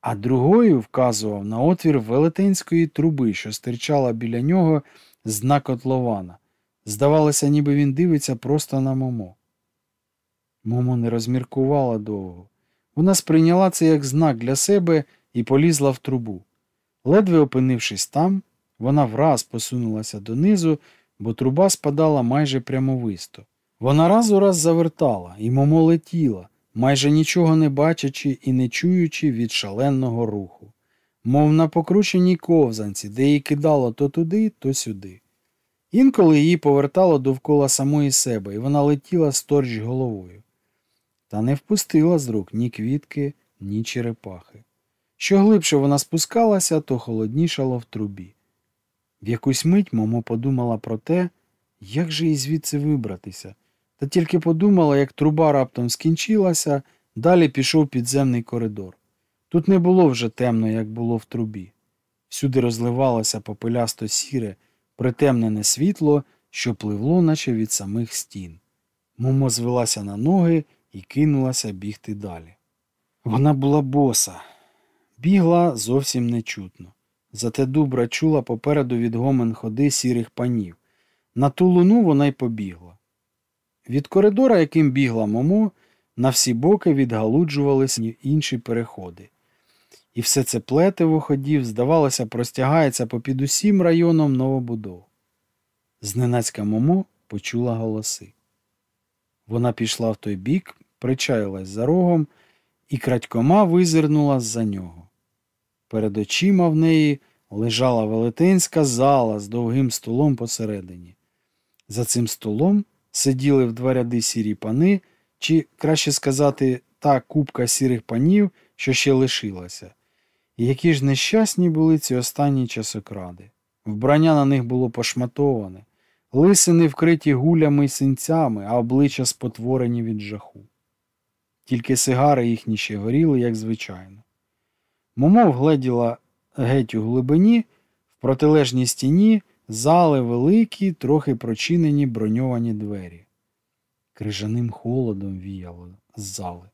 а другою вказував на отвір велетенської труби, що стирчала біля нього з котлована. Здавалося, ніби він дивиться просто на Момо. Момо не розміркувала довго. Вона сприйняла це як знак для себе і полізла в трубу. Ледве опинившись там, вона враз посунулася донизу, бо труба спадала майже прямовисто. Вона раз у раз завертала, і Момо летіла, майже нічого не бачачи і не чуючи від шаленого руху, мов на покрученій ковзанці, де її кидало то туди, то сюди. Інколи її повертало довкола самої себе, і вона летіла сторч головою. Та не впустила з рук ні квітки, ні черепахи. Що глибше вона спускалася, то холоднішало в трубі. В якусь мить Момо подумала про те, як же їй звідси вибратися, та тільки подумала, як труба раптом скінчилася, далі пішов підземний коридор. Тут не було вже темно, як було в трубі. Всюди розливалося попелясто сіре, притемнене світло, що пливло, наче від самих стін. Момо звелася на ноги і кинулася бігти далі. Вона була боса, бігла зовсім нечутно. Зате дубра чула попереду відгомен ходи сірих панів. На ту луну вона й побігла. Від коридора, яким бігла Момо, на всі боки відгалуджувалися інші переходи. І все це плетиво ходів, здавалося, простягається попід усім районом новобудов. Зненацька Момо почула голоси. Вона пішла в той бік, причаїлась за рогом і крадькома визирнула з-за нього. Перед очима в неї лежала велетенська зала з довгим столом посередині. За цим столом сиділи в два ряди сірі пани, чи, краще сказати, та купка сірих панів, що ще лишилася. Які ж нещасні були ці останні часокради. Вбрання на них було пошматоване, лисини вкриті гулями й синцями, а обличчя спотворені від жаху. Тільки сигари їхні ще горіли, як звичайно. Момо вгледіла геть у глибині, в протилежній стіні зали великі, трохи прочинені броньовані двері. Крижаним холодом віяло з зали.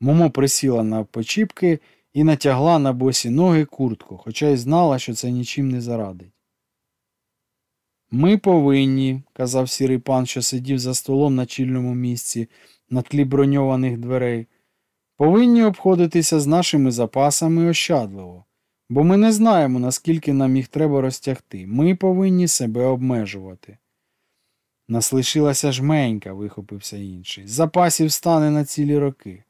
Момо присіла на почіпки і натягла на босі ноги куртку, хоча й знала, що це нічим не зарадить. Ми повинні, казав сірий пан, що сидів за столом на чільному місці на тлі броньованих дверей, повинні обходитися з нашими запасами ощадливо, бо ми не знаємо, наскільки нам їх треба розтягти. Ми повинні себе обмежувати. Нас лишилася жменька, вихопився інший. Запасів стане на цілі роки.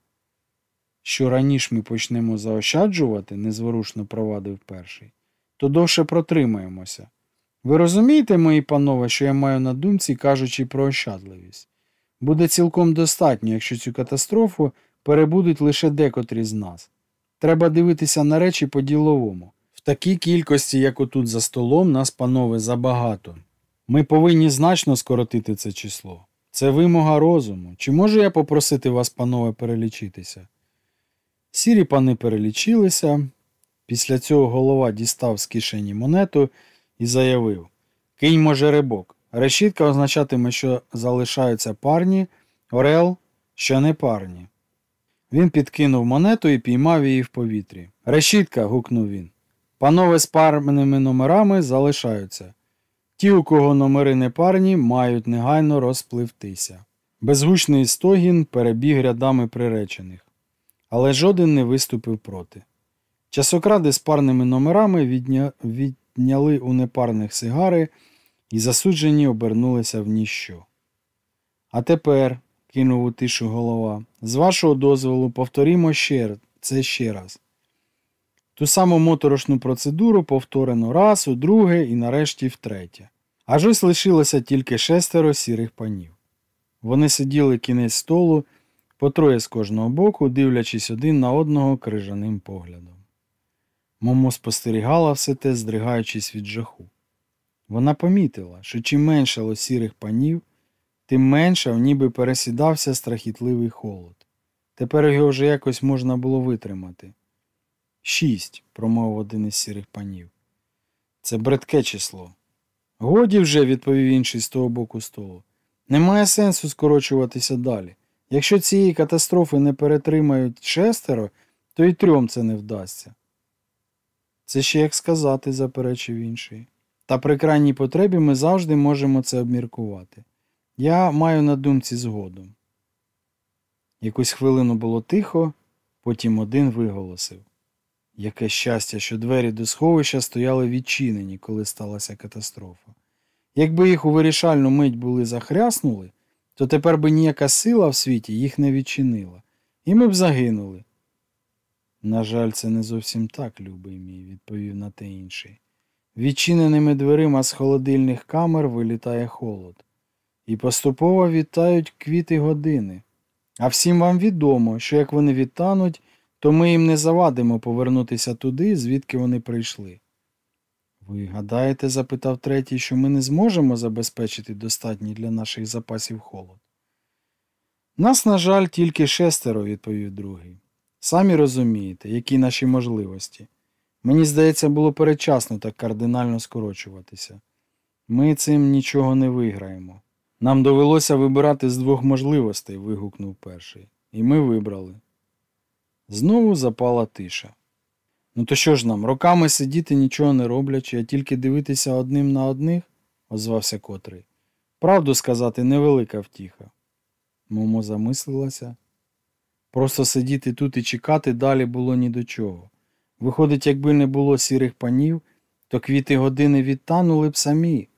Що раніше ми почнемо заощаджувати, незворушно провадив перший, то довше протримаємося. Ви розумієте, мої панове, що я маю на думці, кажучи про ощадливість? Буде цілком достатньо, якщо цю катастрофу перебудуть лише декотрі з нас. Треба дивитися на речі по-діловому. В такій кількості, як отут за столом, нас, панове, забагато. Ми повинні значно скоротити це число. Це вимога розуму. Чи можу я попросити вас, панове, перелічитися? Сірі пани перелічилися. Після цього голова дістав з кишені монету і заявив Киньмо жеребок. Решітка означатиме, що залишаються парні, орел, що не парні. Він підкинув монету і піймав її в повітрі. Решітка. гукнув він. Панове з парними номерами залишаються. Ті, у кого номери не парні, мають негайно розпливтися. Безгучний стогін перебіг рядами приречених, але жоден не виступив проти. Часокради з парними номерами відня... відняли у непарних сигари і засуджені обернулися в ніщо. А тепер, кинув у тишу голова, з вашого дозволу повторімо ще це ще раз. Ту саму моторошну процедуру повторено раз, у друге і нарешті втретє. Аж ось лишилося тільки шестеро сірих панів. Вони сиділи кінець столу, по троє з кожного боку, дивлячись один на одного крижаним поглядом. Момо спостерігала все те, здригаючись від жаху. Вона помітила, що чим меншало сірих панів, тим менше в ніби пересідався страхітливий холод. Тепер його вже якось можна було витримати. Шість, промовив один із сірих панів. Це бредке число. Годі вже, відповів інший з того боку столу. Немає сенсу скорочуватися далі. Якщо цієї катастрофи не перетримають шестеро, то й трьом це не вдасться. Це ще як сказати, заперечив інший. Та при крайній потребі ми завжди можемо це обміркувати. Я маю на думці згодом. Якусь хвилину було тихо, потім один виголосив. Яке щастя, що двері до сховища стояли відчинені, коли сталася катастрофа. Якби їх у вирішальну мить були захряснули, то тепер би ніяка сила в світі їх не відчинила, і ми б загинули. На жаль, це не зовсім так, любий мій, відповів на те інший. Відчиненими дверима з холодильних камер вилітає холод, і поступово вітають квіти години. А всім вам відомо, що як вони відтануть, то ми їм не завадимо повернутися туди, звідки вони прийшли. Ви гадаєте, запитав третій, що ми не зможемо забезпечити достатній для наших запасів холод? Нас, на жаль, тільки шестеро, відповів другий. Самі розумієте, які наші можливості. Мені здається, було передчасно так кардинально скорочуватися. Ми цим нічого не виграємо. Нам довелося вибирати з двох можливостей, вигукнув перший, і ми вибрали. Знову запала тиша. Ну то що ж нам, роками сидіти нічого не роблячи, а тільки дивитися одним на одних? озвався котрий. Правду сказати, невелика втіха. Момо замислилася. Просто сидіти тут і чекати далі було ні до чого. Виходить, якби не було сірих панів, то квіти години відтанули б самі,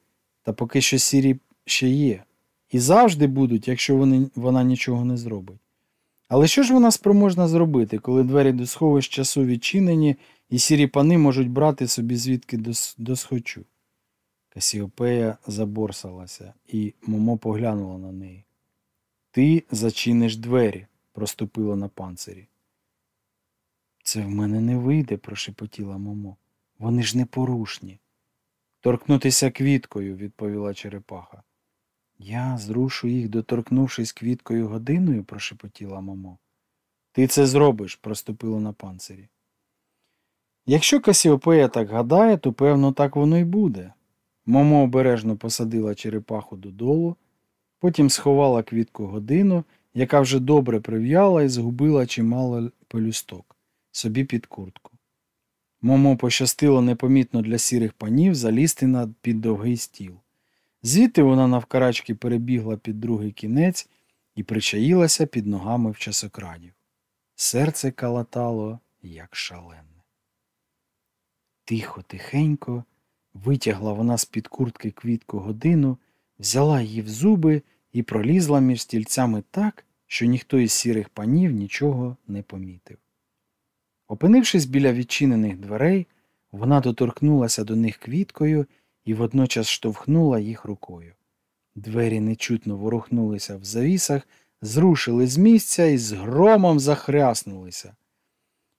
та поки що сірі ще є. І завжди будуть, якщо вони, вона нічого не зробить. Але що ж вона спроможна зробити, коли двері до сховищ часу відчинені, і сірі пани можуть брати собі звідки досхочу? Касіопея заборсалася, і Момо поглянула на неї. Ти зачиниш двері, проступила на панцирі. Це в мене не вийде, прошепотіла Момо. Вони ж непорушні. Торкнутися квіткою, відповіла черепаха. Я зрушу їх, доторкнувшись квіткою годиною, прошепотіла Момо. Ти це зробиш, проступило на панцирі. Якщо Касіопея так гадає, то певно так воно й буде. Момо обережно посадила черепаху додолу, потім сховала квітку годину, яка вже добре прив'яла і згубила чимало пелюсток собі під куртку. Момо пощастило непомітно для сірих панів залізти на під довгий стіл. Звідти вона навкарачки перебігла під другий кінець і причаїлася під ногами в часокрадів. Серце калатало, як шалене. Тихо, тихенько, витягла вона з під куртки квітку годину, взяла її в зуби і пролізла між стільцями так, що ніхто із сірих панів нічого не помітив. Опинившись біля відчинених дверей, вона доторкнулася до них квіткою і водночас штовхнула їх рукою. Двері нечутно ворухнулися в завісах, зрушили з місця і з громом захряснулися.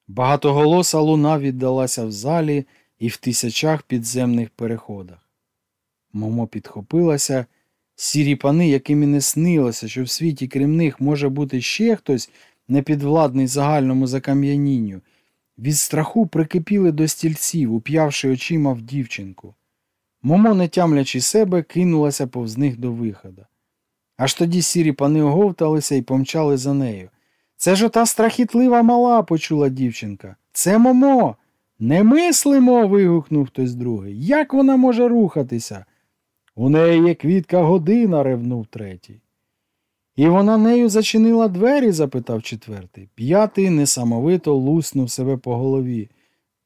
Багатоголоса луна віддалася в залі і в тисячах підземних переходах. Момо підхопилася, сірі пани, яким і не снилося, що в світі крім них може бути ще хтось непідвладний загальному закам'янінню, від страху прикипіли до стільців, уп'явши очима в дівчинку. Момо, не тямлячи себе, кинулася повз них до виходу. Аж тоді сірі пани оговталися і помчали за нею. Це ж ота страхітлива мала, почула дівчинка. Це Момо. Не мислимо. вигукнув хтось другий. Як вона може рухатися? У неї є квітка година, ревнув третій. І вона нею зачинила двері? запитав четвертий. П'ятий несамовито луснув себе по голові.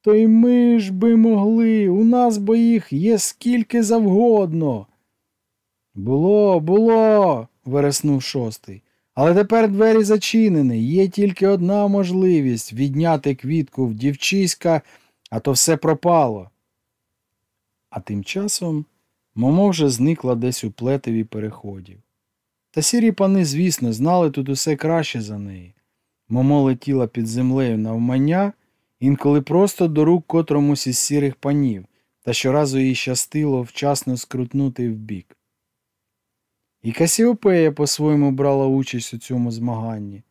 То й ми ж би могли, у нас бо їх є скільки завгодно. Було, було, вереснув шостий. Але тепер двері зачинені. Є тільки одна можливість відняти квітку в дівчиська, а то все пропало. А тим часом Момо вже зникла десь у плетеві переходів. Та сірі пани, звісно, знали тут усе краще за неї. Момо летіла під землею навмання, інколи просто до рук котромусь із сірих панів, та щоразу їй щастило вчасно скрутнути вбік. І Касіопея по-своєму брала участь у цьому змаганні,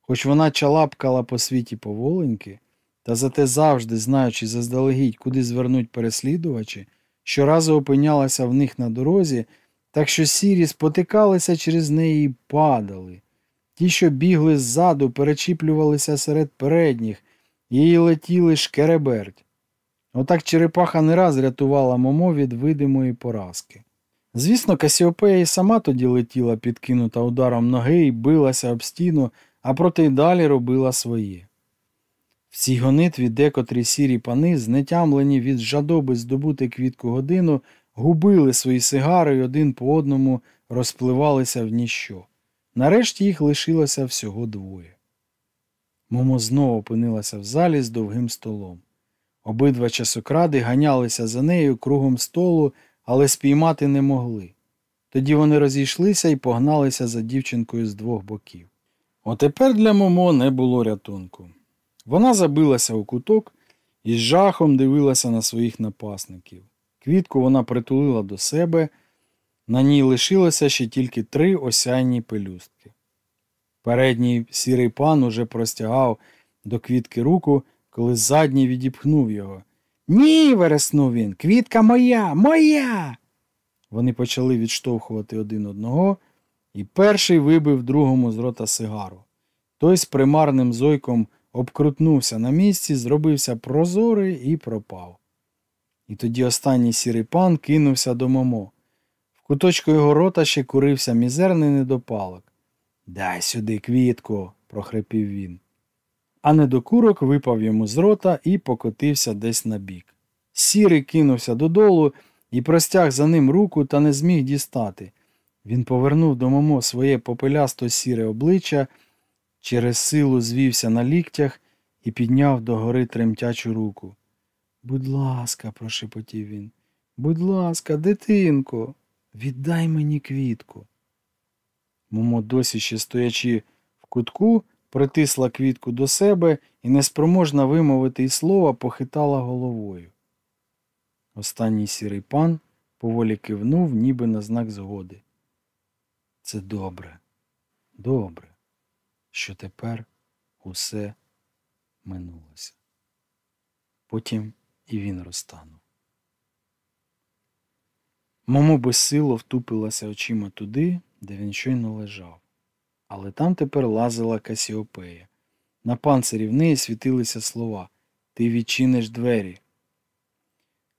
хоч вона чалапкала по світі поволеньки, та зате завжди, знаючи заздалегідь, куди звернуть переслідувачі, щоразу опинялася в них на дорозі, так що сірі спотикалися через неї і падали. Ті, що бігли ззаду, перечіплювалися серед передніх, її летіли шкереберть. Отак черепаха не раз рятувала Момо від видимої поразки. Звісно, Касіопея і сама тоді летіла, підкинута ударом ноги і билася об стіну, а проте й далі робила своє. В цій гонитві декотрі сірі пани, знетямлені від жадоби здобути квітку годину, губили свої сигари і один по одному розпливалися в ніщо. Нарешті їх лишилося всього двоє. Момо знову опинилася в залі з довгим столом. Обидва часокради ганялися за нею кругом столу, але спіймати не могли. Тоді вони розійшлися і погналися за дівчинкою з двох боків. Отепер для Момо не було рятунку. Вона забилася у куток і з жахом дивилася на своїх напасників. Квітку вона притулила до себе, на ній лишилося ще тільки три осяйні пелюстки. Передній сірий пан уже простягав до квітки руку, коли задній відіпхнув його. Ні, вереснув він, квітка моя, моя. Вони почали відштовхувати один одного, і перший вибив другому з рота сигару. Той з примарним зойком обкрутнувся на місці, зробився прозорий і пропав. І тоді останній сірий пан кинувся до Момо. В куточку його рота ще курився мізерний недопалок. Дай сюди квітку, прохрипів він. А недокурок випав йому з рота і покотився десь на бік. Сірий кинувся додолу і простяг за ним руку та не зміг дістати. Він повернув до Момо своє попелясто сіре обличчя, через силу звівся на ліктях і підняв догори тремтячу руку. Будь ласка, прошепотів він. Будь ласка, дитинко, віддай мені квітку. Момо, досі ще стоячи в кутку, притисла квітку до себе і, неспроможна вимовити й слова, похитала головою. Останній сірий пан поволі кивнув, ніби на знак згоди. Це добре, добре, що тепер усе минулося. Потім і він розтанув. Момо безсило втупилася очима туди, де він щойно лежав. Але там тепер лазила Касіопея. На панцирі в неї світилися слова Ти відчиниш двері.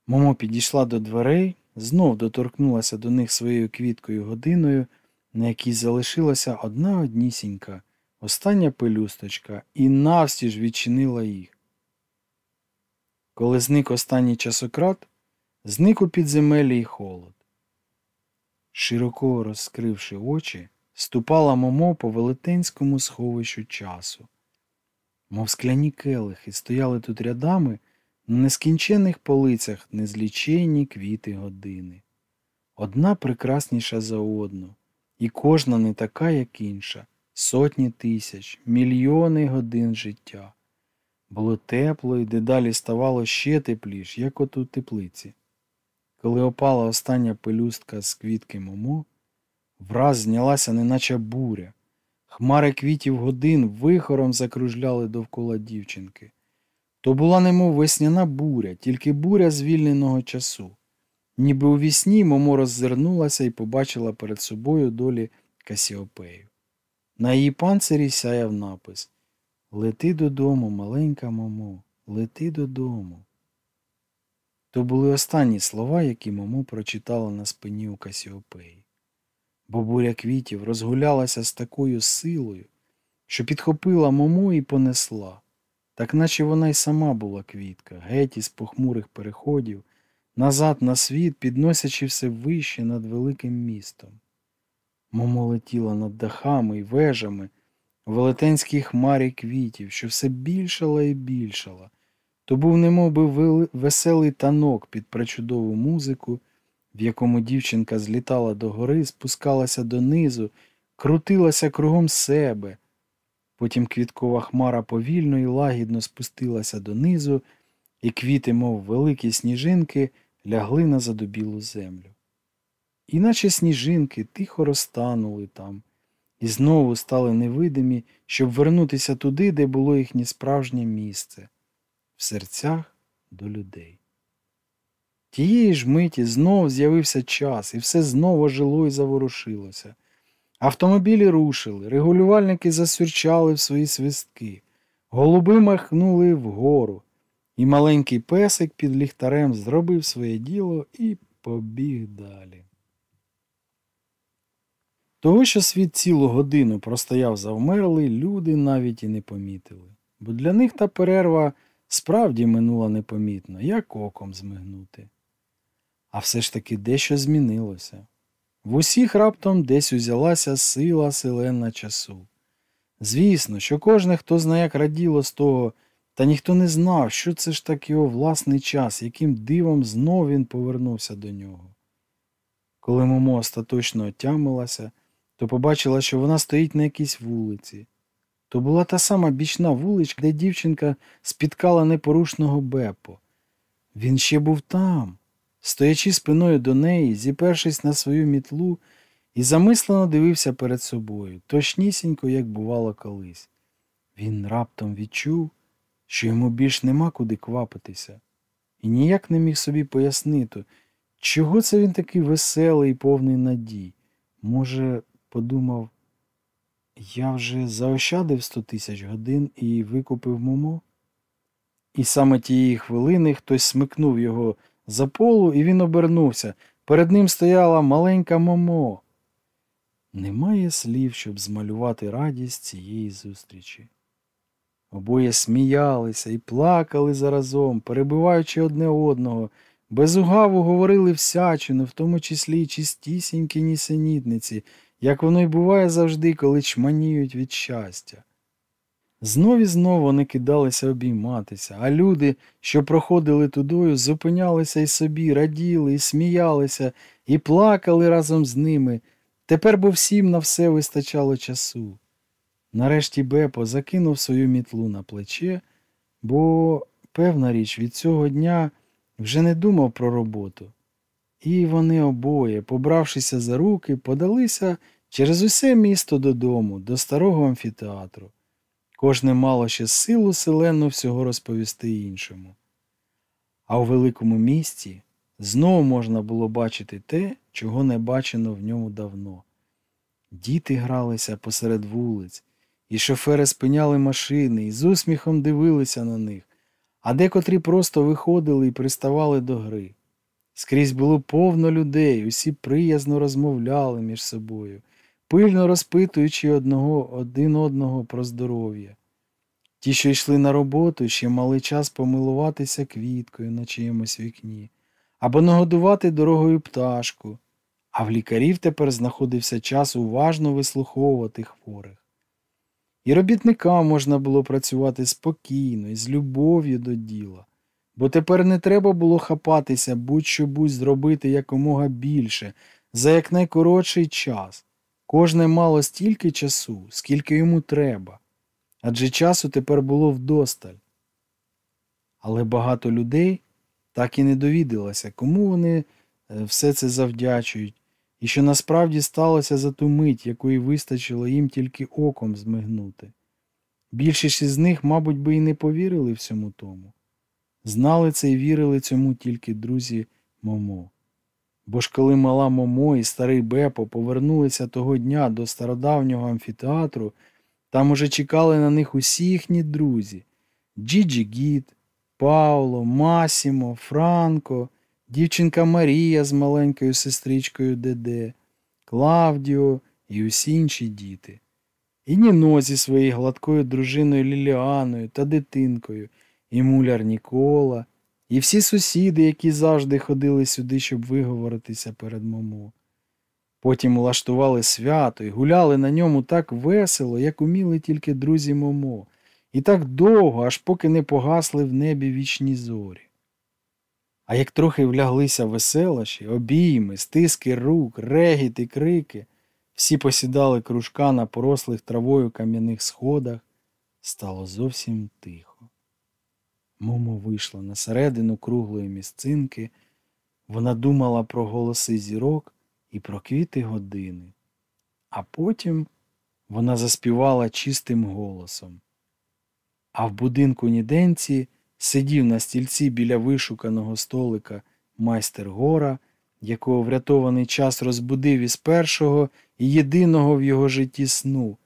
Момо підійшла до дверей, знов доторкнулася до них своєю квіткою годиною, на якій залишилася одна однісінька, остання пелюсточка, і навстіж відчинила їх. Коли зник останній часократ, зник у підземелі й холод. Широко розкривши очі, ступала Момо по велетенському сховищу часу. Мов скляні келихи стояли тут рядами на нескінчених полицях незліченні квіти години. Одна прекрасніша за одну, і кожна не така, як інша, сотні тисяч, мільйони годин життя. Було тепло і дедалі ставало ще тепліш, як от у теплиці. Коли опала остання пелюстка з квітки Момо, враз знялася неначе буря. Хмари квітів годин вихором закружляли довкола дівчинки. То була немов весняна буря, тільки буря звільненого часу. Ніби у вісні Момо роззирнулася і побачила перед собою долі Касіопею. На її панцирі сяяв напис Лети додому, маленька Момо, лети додому. То були останні слова, які Момо прочитала на спині у Касіопеї. Бо буря квітів розгулялася з такою силою, що підхопила Момо і понесла. так наче вона й сама була квітка, геть із похмурих переходів, назад на світ, підносячи все вище над великим містом. Момо летіла над дахами і вежами у велетенській хмарі квітів, що все більшала і більшала. То був немов веселий танок під пречудову музику, в якому дівчинка злітала до гори, спускалася донизу, крутилася кругом себе. Потім квіткова хмара повільно і лагідно спустилася донизу, і квіти, мов великі сніжинки, лягли на задубілу землю. Іначе сніжинки тихо розтанули там і знову стали невидимі, щоб вернутися туди, де було їхнє справжнє місце, в серцях до людей. Тієї ж миті знов з'явився час, і все знову жило і заворушилося. Автомобілі рушили, регулювальники засюрчали в свої свистки, голуби махнули вгору, і маленький песик під ліхтарем зробив своє діло і побіг далі. Того, що світ цілу годину простояв завмерлий, люди навіть і не помітили, бо для них та перерва справді минула непомітно, як оком змигнути. А все ж таки дещо змінилося. В усіх раптом десь узялася сила селена часу. Звісно, що кожне, хто знає, як раділо з того, та ніхто не знав, що це ж так його власний час, яким дивом знов він повернувся до нього. Коли Момо остаточно отямилася, то побачила, що вона стоїть на якійсь вулиці. То була та сама бічна вуличка, де дівчинка спіткала непорушного Бепо. Він ще був там, стоячи спиною до неї, зіпершись на свою мітлу, і замислено дивився перед собою, точнісінько, як бувало колись. Він раптом відчув, що йому більш нема куди квапитися, і ніяк не міг собі пояснити, чого це він такий веселий і повний надій. Може, подумав, я вже заощадив сто тисяч годин і викупив момо? І саме тієї хвилини хтось смикнув його за полу, і він обернувся. Перед ним стояла маленька Момо. Немає слів, щоб змалювати радість цієї зустрічі. Обоє сміялися і плакали заразом, перебиваючи одне одного, безугаву говорили всячину, в тому числі й чистісінькі нісенітниці, як воно й буває завжди, коли чманіють від щастя. Знов і знов вони кидалися обійматися, а люди, що проходили тудою, зупинялися й собі, раділи, і сміялися, і плакали разом з ними. Тепер бо всім на все вистачало часу. Нарешті Бепо закинув свою мітлу на плече, бо, певна річ, від цього дня вже не думав про роботу. І вони обоє, побравшися за руки, подалися через усе місто додому, до старого амфітеатру. Кожне мало ще силу селену всього розповісти іншому. А у великому місті знову можна було бачити те, чого не бачено в ньому давно. Діти гралися посеред вулиць, і шофери спиняли машини і з усміхом дивилися на них, а декотрі просто виходили і приставали до гри. Скрізь було повно людей, усі приязно розмовляли між собою, пильно розпитуючи одного один одного про здоров'я. Ті, що йшли на роботу, ще мали час помилуватися квіткою на чиємусь вікні, або нагодувати дорогою пташку, а в лікарів тепер знаходився час уважно вислуховувати хворих. І робітникам можна було працювати спокійно і з любов'ю до діла, бо тепер не треба було хапатися будь-що будь зробити якомога більше за якнайкоротший час. Кожне мало стільки часу, скільки йому треба, адже часу тепер було вдосталь. Але багато людей так і не довідалося, кому вони е, все це завдячують, і що насправді сталося за ту мить, якої вистачило їм тільки оком змигнути. Більшість із них, мабуть, би і не повірили всьому тому. Знали це і вірили цьому тільки друзі Момо. Бо ж коли мала Момо і старий Бепо повернулися того дня до стародавнього амфітеатру, там уже чекали на них усі їхні друзі Джіджі Гід, Пауло, Масімо, Франко, дівчинка Марія з маленькою сестричкою Деде, Клавдіо і усі інші діти. і Ніно зі своєю гладкою дружиною Ліліаною та дитинкою, і муляр Нікола, і всі сусіди, які завжди ходили сюди, щоб виговоритися перед Момо. Потім улаштували свято і гуляли на ньому так весело, як уміли тільки друзі Момо, і так довго, аж поки не погасли в небі вічні зорі. А як трохи вляглися веселощі, обійми, стиски рук, регіт і крики, всі посідали кружка на порослих травою кам'яних сходах, стало зовсім тихо. Момо вийшла на середину круглої місцинки, вона думала про голоси зірок і про квіти години, а потім вона заспівала чистим голосом. А в будинку Ніденці сидів на стільці біля вишуканого столика майстер гора, якого врятований час розбудив із першого і єдиного в його житті сну,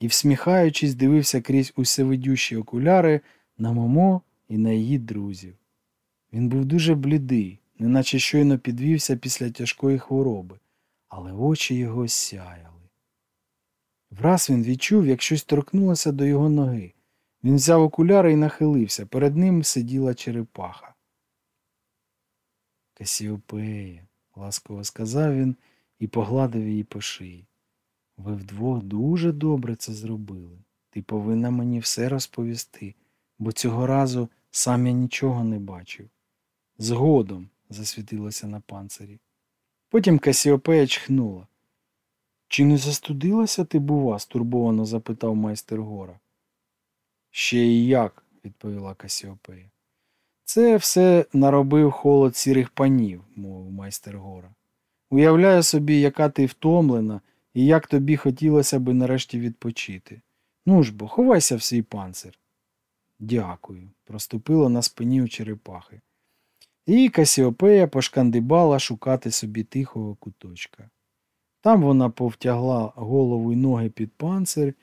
і, всміхаючись, дивився крізь усевидющі окуляри на Момо і на її друзів. Він був дуже блідий, неначе щойно підвівся після тяжкої хвороби, але очі його сяяли. Враз він відчув, як щось торкнулося до його ноги. Він взяв окуляри і нахилився. Перед ним сиділа черепаха. Касіопея, ласково сказав він і погладив її по шиї. Ви вдвох дуже добре це зробили. Ти повинна мені все розповісти, бо цього разу сам я нічого не бачив. Згодом, засвітилося на панцирі. Потім Касіопея чхнула. Чи не застудилася ти, бува? стурбовано запитав майстер гора. Ще й як, відповіла Касіопея. Це все наробив холод сірих панів, мовив майстер гора. Уявляю собі, яка ти втомлена і як тобі хотілося би нарешті відпочити. Ну ж бо, ховайся в свій панцир. Дякую, проступило на спині у черепахи. І Касіопея пошкандибала шукати собі тихого куточка. Там вона повтягла голову й ноги під панцир,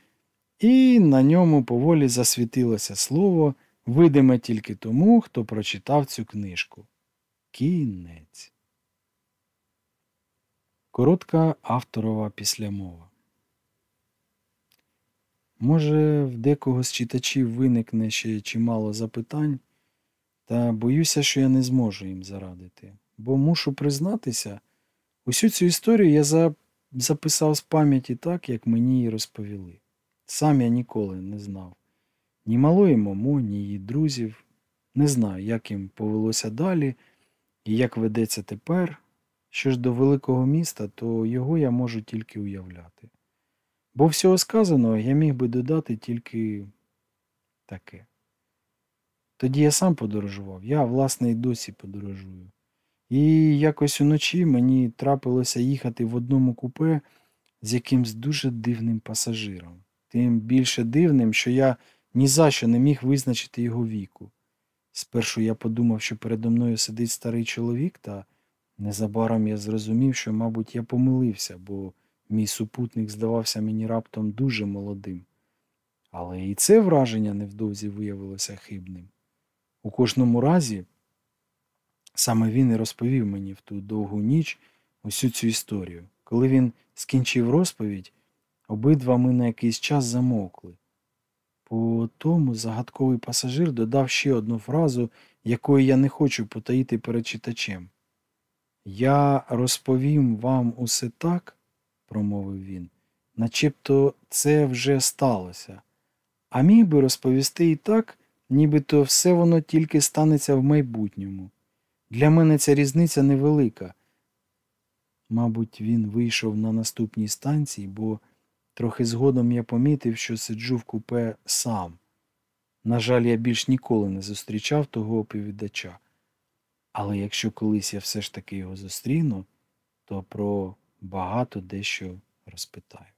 і на ньому поволі засвітилося слово, видиме тільки тому, хто прочитав цю книжку. Кінець. Коротка авторова післямова. Може, в декого з читачів виникне ще чимало запитань, та боюся, що я не зможу їм зарадити, бо мушу признатися, усю цю історію я за... записав з пам'яті так, як мені її розповіли. Сам я ніколи не знав ні малої Момо, ні її друзів, не знаю, як їм повелося далі і як ведеться тепер. Що ж до великого міста, то його я можу тільки уявляти. Бо всього сказаного я міг би додати тільки таке. Тоді я сам подорожував, я, власне, і досі подорожую. І якось уночі мені трапилося їхати в одному купе з якимсь дуже дивним пасажиром. Тим більше дивним, що я ні за що не міг визначити його віку. Спершу я подумав, що передо мною сидить старий чоловік, та незабаром я зрозумів, що, мабуть, я помилився, бо мій супутник здавався мені раптом дуже молодим. Але і це враження невдовзі виявилося хибним. У кожному разі, саме він і розповів мені в ту довгу ніч усю цю історію. Коли він скінчив розповідь, обидва ми на якийсь час замовкли. По тому загадковий пасажир додав ще одну фразу, якої я не хочу потаїти перед читачем. Я розповім вам усе так, промовив він, начебто це вже сталося, а міг би розповісти і так, нібито все воно тільки станеться в майбутньому. Для мене ця різниця невелика. Мабуть, він вийшов на наступній станції, бо трохи згодом я помітив, що сиджу в купе сам. На жаль, я більш ніколи не зустрічав того оповідача. Але якщо колись я все ж таки його зустріну, то про багато дещо розпитаю.